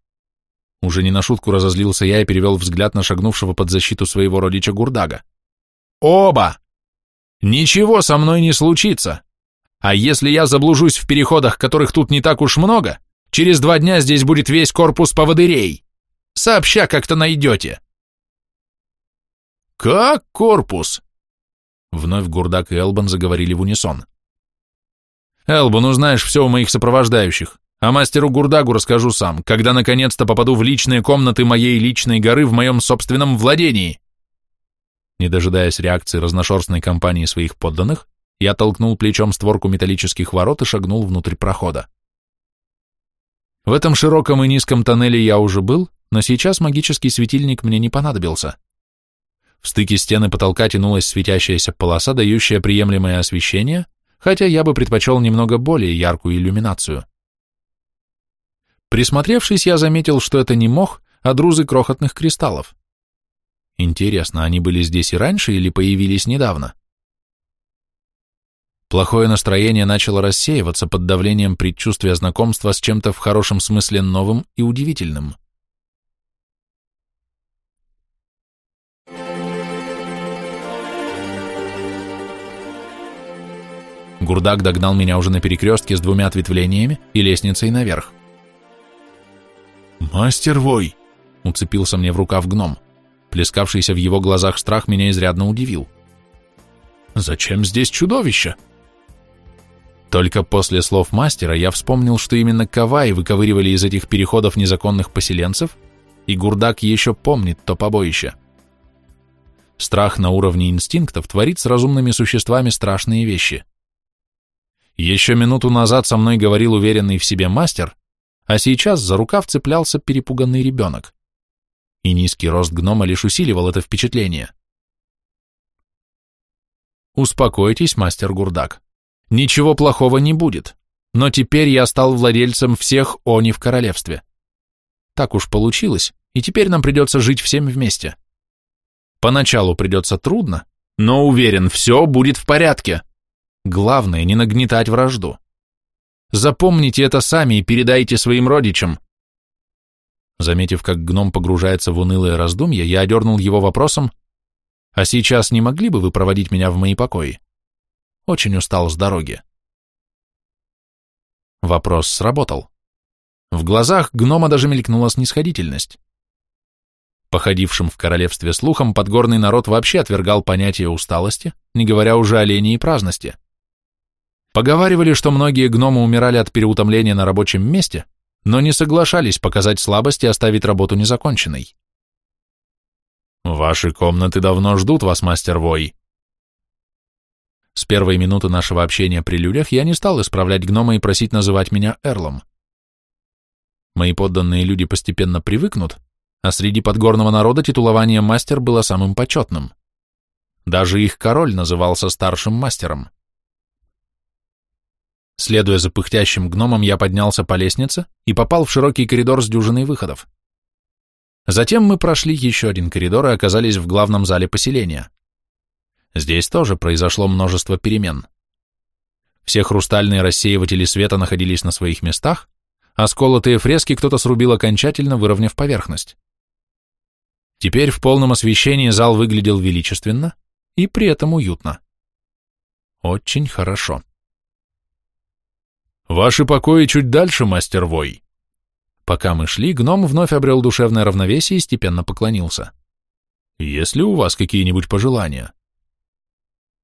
Уже не на шутку разозлился я и перевел взгляд на шагнувшего под защиту своего родича Гурдага. «Оба! Ничего со мной не случится! А если я заблужусь в переходах, которых тут не так уж много, через два дня здесь будет весь корпус поводырей! Сообща как-то найдете!» «Как корпус?» Вновь Гурдак и Элбан заговорили в унисон. «Элбан, узнаешь все у моих сопровождающих, а мастеру Гурдагу расскажу сам, когда наконец-то попаду в личные комнаты моей личной горы в моем собственном владении». Не дожидаясь реакции разношерстной компании своих подданных, я толкнул плечом створку металлических ворот и шагнул внутрь прохода. В этом широком и низком тоннеле я уже был, но сейчас магический светильник мне не понадобился. В стыке стены потолка тянулась светящаяся полоса, дающая приемлемое освещение, хотя я бы предпочел немного более яркую иллюминацию. Присмотревшись, я заметил, что это не мох, а друзы крохотных кристаллов. Интересно, они были здесь и раньше или появились недавно? Плохое настроение начало рассеиваться под давлением предчувствия знакомства с чем-то в хорошем смысле новым и удивительным. Гурдак догнал меня уже на перекрестке с двумя ответвлениями и лестницей наверх. «Мастер Вой!» — уцепился мне в рукав гном. Плескавшийся в его глазах страх меня изрядно удивил. «Зачем здесь чудовище?» Только после слов мастера я вспомнил, что именно Кавай выковыривали из этих переходов незаконных поселенцев, и Гурдак еще помнит то побоище. Страх на уровне инстинктов творит с разумными существами страшные вещи. Еще минуту назад со мной говорил уверенный в себе мастер, а сейчас за рукав цеплялся перепуганный ребенок. И низкий рост гнома лишь усиливал это впечатление. Успокойтесь, мастер Гурдак. Ничего плохого не будет, но теперь я стал владельцем всех они в королевстве. Так уж получилось, и теперь нам придется жить всем вместе. Поначалу придется трудно, но уверен, все будет в порядке. Главное, не нагнетать вражду. Запомните это сами и передайте своим родичам. Заметив, как гном погружается в унылое раздумье, я одернул его вопросом, «А сейчас не могли бы вы проводить меня в мои покои? Очень устал с дороги». Вопрос сработал. В глазах гнома даже мелькнула снисходительность. Походившим в королевстве слухом, подгорный народ вообще отвергал понятие усталости, не говоря уже о лени и праздности. Поговаривали, что многие гномы умирали от переутомления на рабочем месте, но не соглашались показать слабость и оставить работу незаконченной. «Ваши комнаты давно ждут вас, мастер Вой». С первой минуты нашего общения при людях я не стал исправлять гнома и просить называть меня Эрлом. Мои подданные люди постепенно привыкнут, а среди подгорного народа титулование мастер было самым почетным. Даже их король назывался старшим мастером. Следуя за пыхтящим гномом, я поднялся по лестнице и попал в широкий коридор с дюжиной выходов. Затем мы прошли еще один коридор и оказались в главном зале поселения. Здесь тоже произошло множество перемен. Все хрустальные рассеиватели света находились на своих местах, а сколотые фрески кто-то срубил окончательно, выровняв поверхность. Теперь в полном освещении зал выглядел величественно и при этом уютно. Очень хорошо. Ваши покои чуть дальше, мастер Вой. Пока мы шли, гном вновь обрел душевное равновесие и степенно поклонился. Есть ли у вас какие-нибудь пожелания?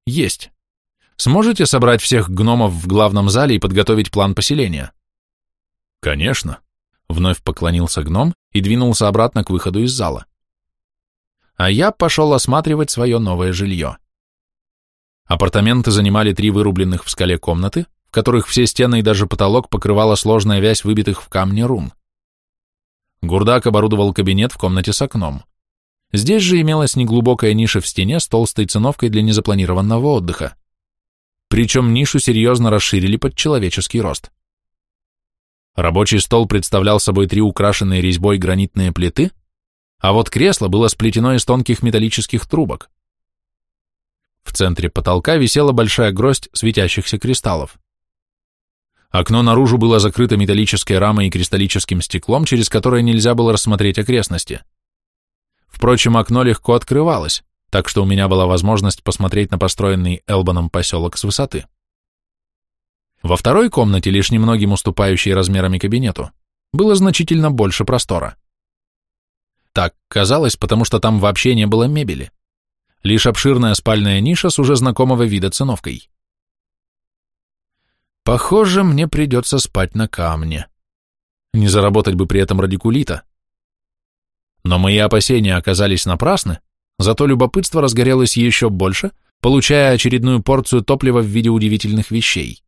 Есть. Сможете собрать всех гномов в главном зале и подготовить план поселения? Конечно. Вновь поклонился гном и двинулся обратно к выходу из зала. А я пошел осматривать свое новое жилье. Апартаменты занимали три вырубленных в скале комнаты, в которых все стены и даже потолок покрывала сложная вязь выбитых в камне рун. Гурдак оборудовал кабинет в комнате с окном. Здесь же имелась неглубокая ниша в стене с толстой циновкой для незапланированного отдыха. Причем нишу серьезно расширили под человеческий рост. Рабочий стол представлял собой три украшенные резьбой гранитные плиты, а вот кресло было сплетено из тонких металлических трубок. В центре потолка висела большая гроздь светящихся кристаллов. Окно наружу было закрыто металлической рамой и кристаллическим стеклом, через которое нельзя было рассмотреть окрестности. Впрочем, окно легко открывалось, так что у меня была возможность посмотреть на построенный Элбаном поселок с высоты. Во второй комнате, лишь немногим уступающей размерами кабинету, было значительно больше простора. Так казалось, потому что там вообще не было мебели. Лишь обширная спальная ниша с уже знакомого вида циновкой. Похоже, мне придется спать на камне. Не заработать бы при этом радикулита. Но мои опасения оказались напрасны, зато любопытство разгорелось еще больше, получая очередную порцию топлива в виде удивительных вещей.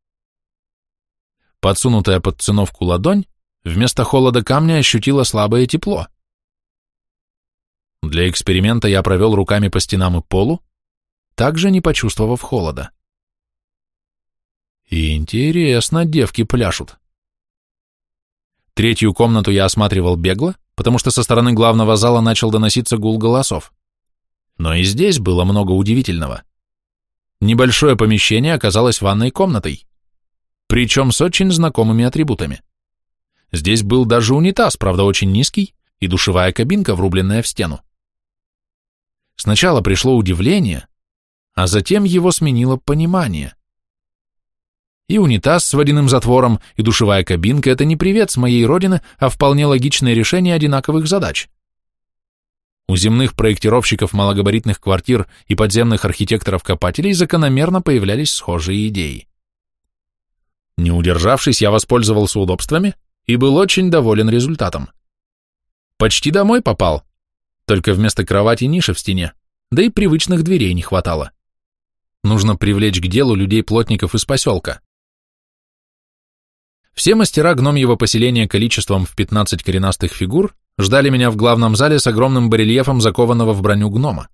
Подсунутая под циновку ладонь, вместо холода камня ощутила слабое тепло. Для эксперимента я провел руками по стенам и полу, также не почувствовав холода. Интересно, девки пляшут. Третью комнату я осматривал бегло, потому что со стороны главного зала начал доноситься гул голосов. Но и здесь было много удивительного. Небольшое помещение оказалось ванной комнатой, причем с очень знакомыми атрибутами. Здесь был даже унитаз, правда очень низкий, и душевая кабинка, врубленная в стену. Сначала пришло удивление, а затем его сменило понимание. И унитаз с водяным затвором, и душевая кабинка – это не привет с моей родины, а вполне логичное решение одинаковых задач. У земных проектировщиков малогабаритных квартир и подземных архитекторов-копателей закономерно появлялись схожие идеи. Не удержавшись, я воспользовался удобствами и был очень доволен результатом. Почти домой попал, только вместо кровати ниша в стене, да и привычных дверей не хватало. Нужно привлечь к делу людей-плотников из поселка. Все мастера гномьего поселения количеством в 15 коренастых фигур ждали меня в главном зале с огромным барельефом закованного в броню гнома.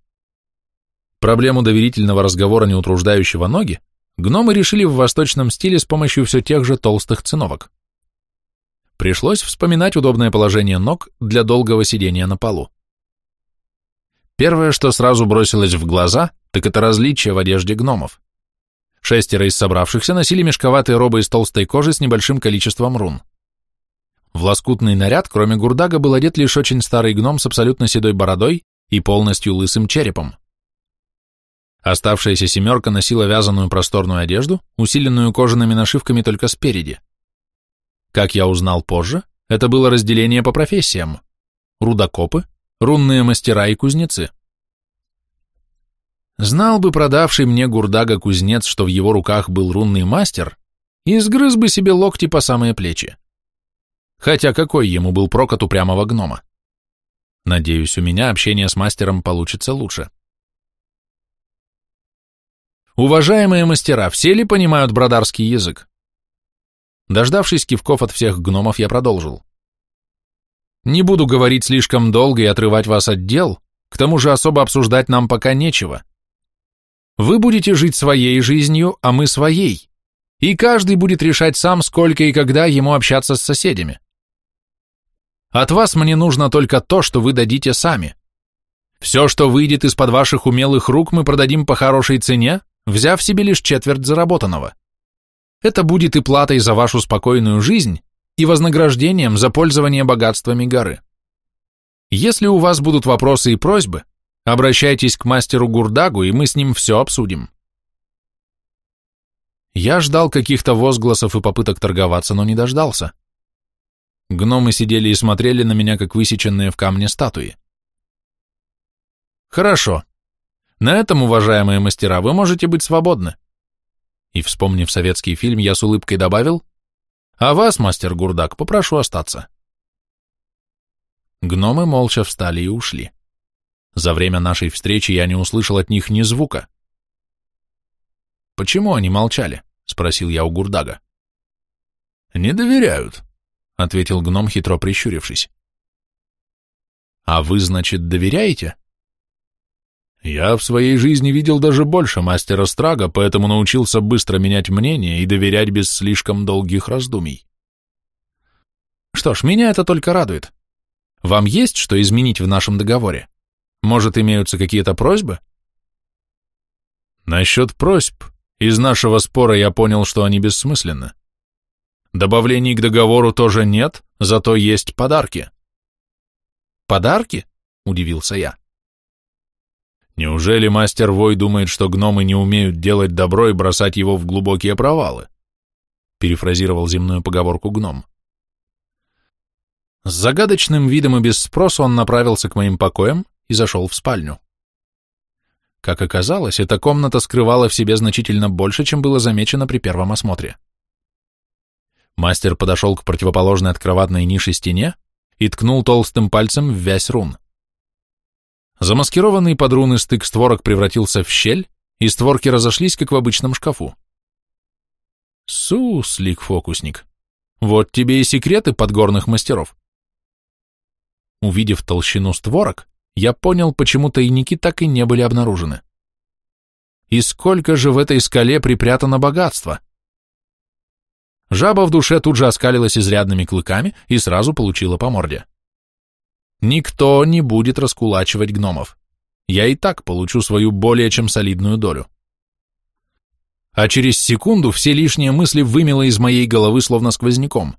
Проблему доверительного разговора, не утруждающего ноги, гномы решили в восточном стиле с помощью все тех же толстых циновок. Пришлось вспоминать удобное положение ног для долгого сидения на полу. Первое, что сразу бросилось в глаза, так это различие в одежде гномов. Шестеро из собравшихся носили мешковатые робы из толстой кожи с небольшим количеством рун. В лоскутный наряд, кроме Гурдага, был одет лишь очень старый гном с абсолютно седой бородой и полностью лысым черепом. Оставшаяся семерка носила вязаную просторную одежду, усиленную кожаными нашивками только спереди. Как я узнал позже, это было разделение по профессиям. Рудокопы, рунные мастера и кузнецы. Знал бы продавший мне Гурдага кузнец, что в его руках был рунный мастер, и сгрыз бы себе локти по самые плечи. Хотя какой ему был прок от упрямого гнома? Надеюсь, у меня общение с мастером получится лучше. Уважаемые мастера, все ли понимают брадарский язык? Дождавшись кивков от всех гномов, я продолжил. Не буду говорить слишком долго и отрывать вас от дел, к тому же особо обсуждать нам пока нечего. Вы будете жить своей жизнью, а мы своей, и каждый будет решать сам, сколько и когда ему общаться с соседями. От вас мне нужно только то, что вы дадите сами. Все, что выйдет из-под ваших умелых рук, мы продадим по хорошей цене, взяв себе лишь четверть заработанного. Это будет и платой за вашу спокойную жизнь, и вознаграждением за пользование богатствами горы. Если у вас будут вопросы и просьбы, обращайтесь к мастеру Гурдагу, и мы с ним все обсудим. Я ждал каких-то возгласов и попыток торговаться, но не дождался. Гномы сидели и смотрели на меня, как высеченные в камне статуи. Хорошо. На этом, уважаемые мастера, вы можете быть свободны. И, вспомнив советский фильм, я с улыбкой добавил, а вас, мастер Гурдак, попрошу остаться. Гномы молча встали и ушли. За время нашей встречи я не услышал от них ни звука. «Почему они молчали?» — спросил я у Гурдага. «Не доверяют», — ответил гном, хитро прищурившись. «А вы, значит, доверяете?» «Я в своей жизни видел даже больше мастера Страга, поэтому научился быстро менять мнение и доверять без слишком долгих раздумий». «Что ж, меня это только радует. Вам есть что изменить в нашем договоре? Может, имеются какие-то просьбы?» «Насчет просьб. Из нашего спора я понял, что они бессмысленны. Добавлений к договору тоже нет, зато есть подарки. Подарки? Удивился я. Неужели мастер Вой думает, что гномы не умеют делать добро и бросать его в глубокие провалы? Перефразировал земную поговорку гном. С загадочным видом и без спроса он направился к моим покоям и зашел в спальню. Как оказалось, эта комната скрывала в себе значительно больше, чем было замечено при первом осмотре. Мастер подошел к противоположной от кроватной ниши стене и ткнул толстым пальцем в вязь рун. Замаскированный под руны стык створок превратился в щель, и створки разошлись, как в обычном шкафу. Суслик-фокусник. Вот тебе и секреты подгорных мастеров. Увидев толщину створок, я понял, почему тайники так и не были обнаружены. И сколько же в этой скале припрятано богатства? Жаба в душе тут же оскалилась изрядными клыками и сразу получила по морде. Никто не будет раскулачивать гномов. Я и так получу свою более чем солидную долю. А через секунду все лишние мысли вымело из моей головы словно сквозняком.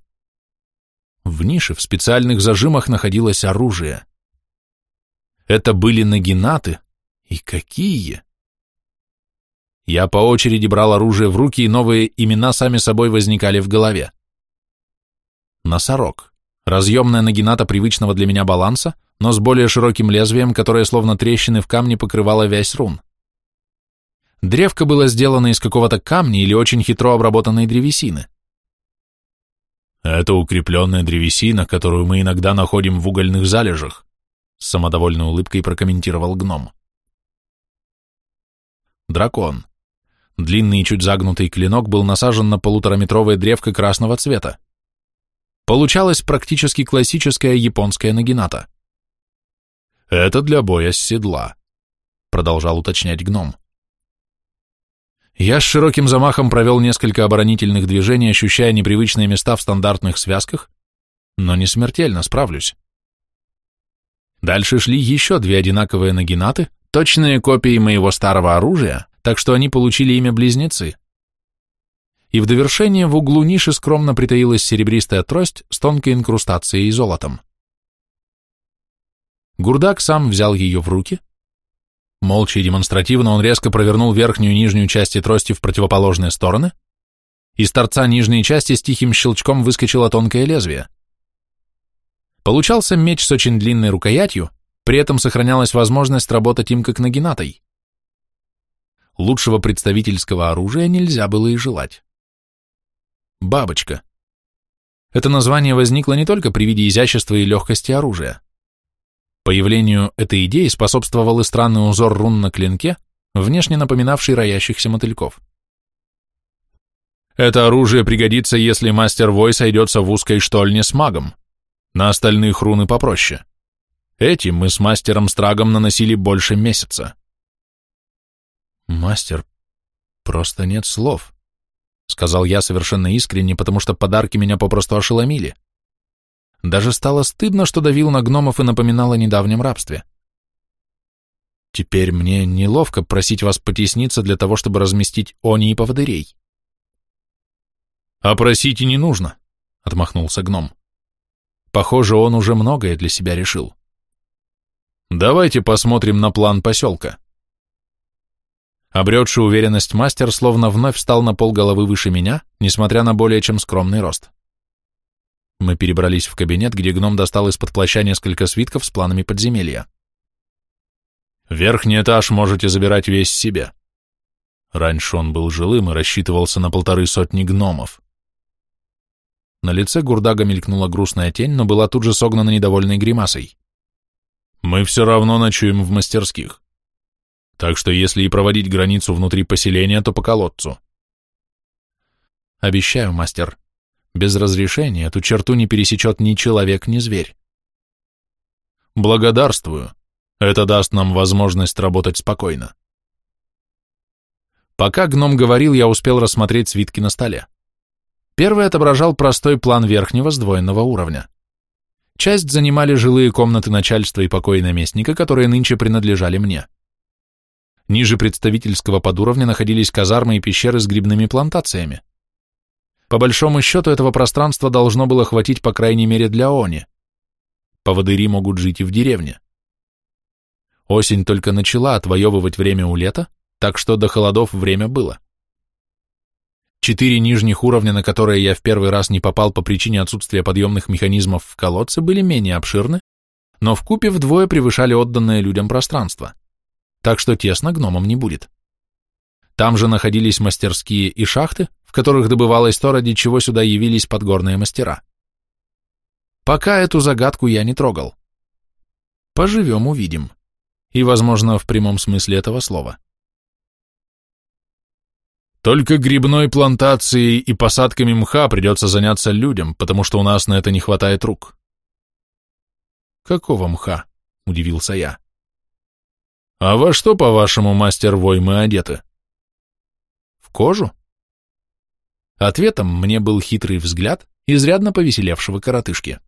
В нише в специальных зажимах находилось оружие. Это были нагинаты. И какие! Я по очереди брал оружие в руки, и новые имена сами собой возникали в голове. Носорог. Разъемная нагината привычного для меня баланса, но с более широким лезвием, которое словно трещины в камне покрывало вязь рун. Древко было сделано из какого-то камня или очень хитро обработанной древесины. Это укрепленная древесина, которую мы иногда находим в угольных залежах, с самодовольной улыбкой прокомментировал гном. Дракон. Длинный и чуть загнутый клинок был насажен на полутораметровое древко красного цвета. Получалась практически классическая японская нагината. «Это для боя с седла», — продолжал уточнять гном. Я с широким замахом провел несколько оборонительных движений, ощущая непривычные места в стандартных связках, но не смертельно справлюсь. Дальше шли еще две одинаковые нагинаты, точные копии моего старого оружия, так что они получили имя Близнецы. И в довершение в углу ниши скромно притаилась серебристая трость с тонкой инкрустацией и золотом. Гурдак сам взял ее в руки. Молча и демонстративно он резко провернул верхнюю и нижнюю части трости в противоположные стороны. Из торца нижней части с тихим щелчком выскочило тонкое лезвие. Получался меч с очень длинной рукоятью, при этом сохранялась возможность работать им как нагинатой. Лучшего представительского оружия нельзя было и желать. Бабочка. Это название возникло не только при виде изящества и легкости оружия. Появлению этой идеи способствовал и странный узор рун на клинке, внешне напоминавший роящихся мотыльков. Это оружие пригодится, если мастер Вой сойдется в узкой штольне с магом. На остальных руны попроще. Эти мы с мастером Страгом наносили больше месяца. «Мастер, просто нет слов», — сказал я совершенно искренне, потому что подарки меня попросту ошеломили. Даже стало стыдно, что давил на гномов и напоминал о недавнем рабстве. Теперь мне неловко просить вас потесниться для того, чтобы разместить они и поводырей. «А просить и не нужно», — отмахнулся гном. Похоже, он уже многое для себя решил. «Давайте посмотрим на план поселка». Обретший уверенность мастер словно вновь встал на пол головы выше меня, несмотря на более чем скромный рост. Мы перебрались в кабинет, где гном достал из-под плаща несколько свитков с планами подземелья. Верхний этаж можете забирать весь себе. Раньше он был жилым и рассчитывался на полторы сотни гномов. На лице Гурдага мелькнула грустная тень, но была тут же согнана недовольной гримасой. Мы все равно ночуем в мастерских. Так что если и проводить границу внутри поселения, то по колодцу. Обещаю, мастер, без разрешения эту черту не пересечет ни человек, ни зверь. Благодарствую. Это даст нам возможность работать спокойно. Пока гном говорил, я успел рассмотреть свитки на столе. Первый отображал простой план верхнего сдвоенного уровня. Часть занимали жилые комнаты начальства и покои наместника, которые нынче принадлежали мне. Ниже представительского подуровня находились казармы и пещеры с грибными плантациями. По большому счету этого пространства должно было хватить по крайней мере для Они. Поводыри могут жить и в деревне. Осень только начала отвоевывать время у лета, так что до холодов время было. Четыре нижних уровня, на которые я в первый раз не попал по причине отсутствия подъемных механизмов в колодце, были менее обширны, но в купе вдвое превышали отданное людям пространство так что тесно гномам не будет. Там же находились мастерские и шахты, в которых добывалось то, ради чего сюда явились подгорные мастера. Пока эту загадку я не трогал. Поживем, увидим. И, возможно, в прямом смысле этого слова. Только грибной плантацией и посадками мха придется заняться людям, потому что у нас на это не хватает рук. Какого мха? Удивился я. «А во что, по-вашему, мастер Вой, мы одеты?» «В кожу?» Ответом мне был хитрый взгляд изрядно повеселевшего коротышки.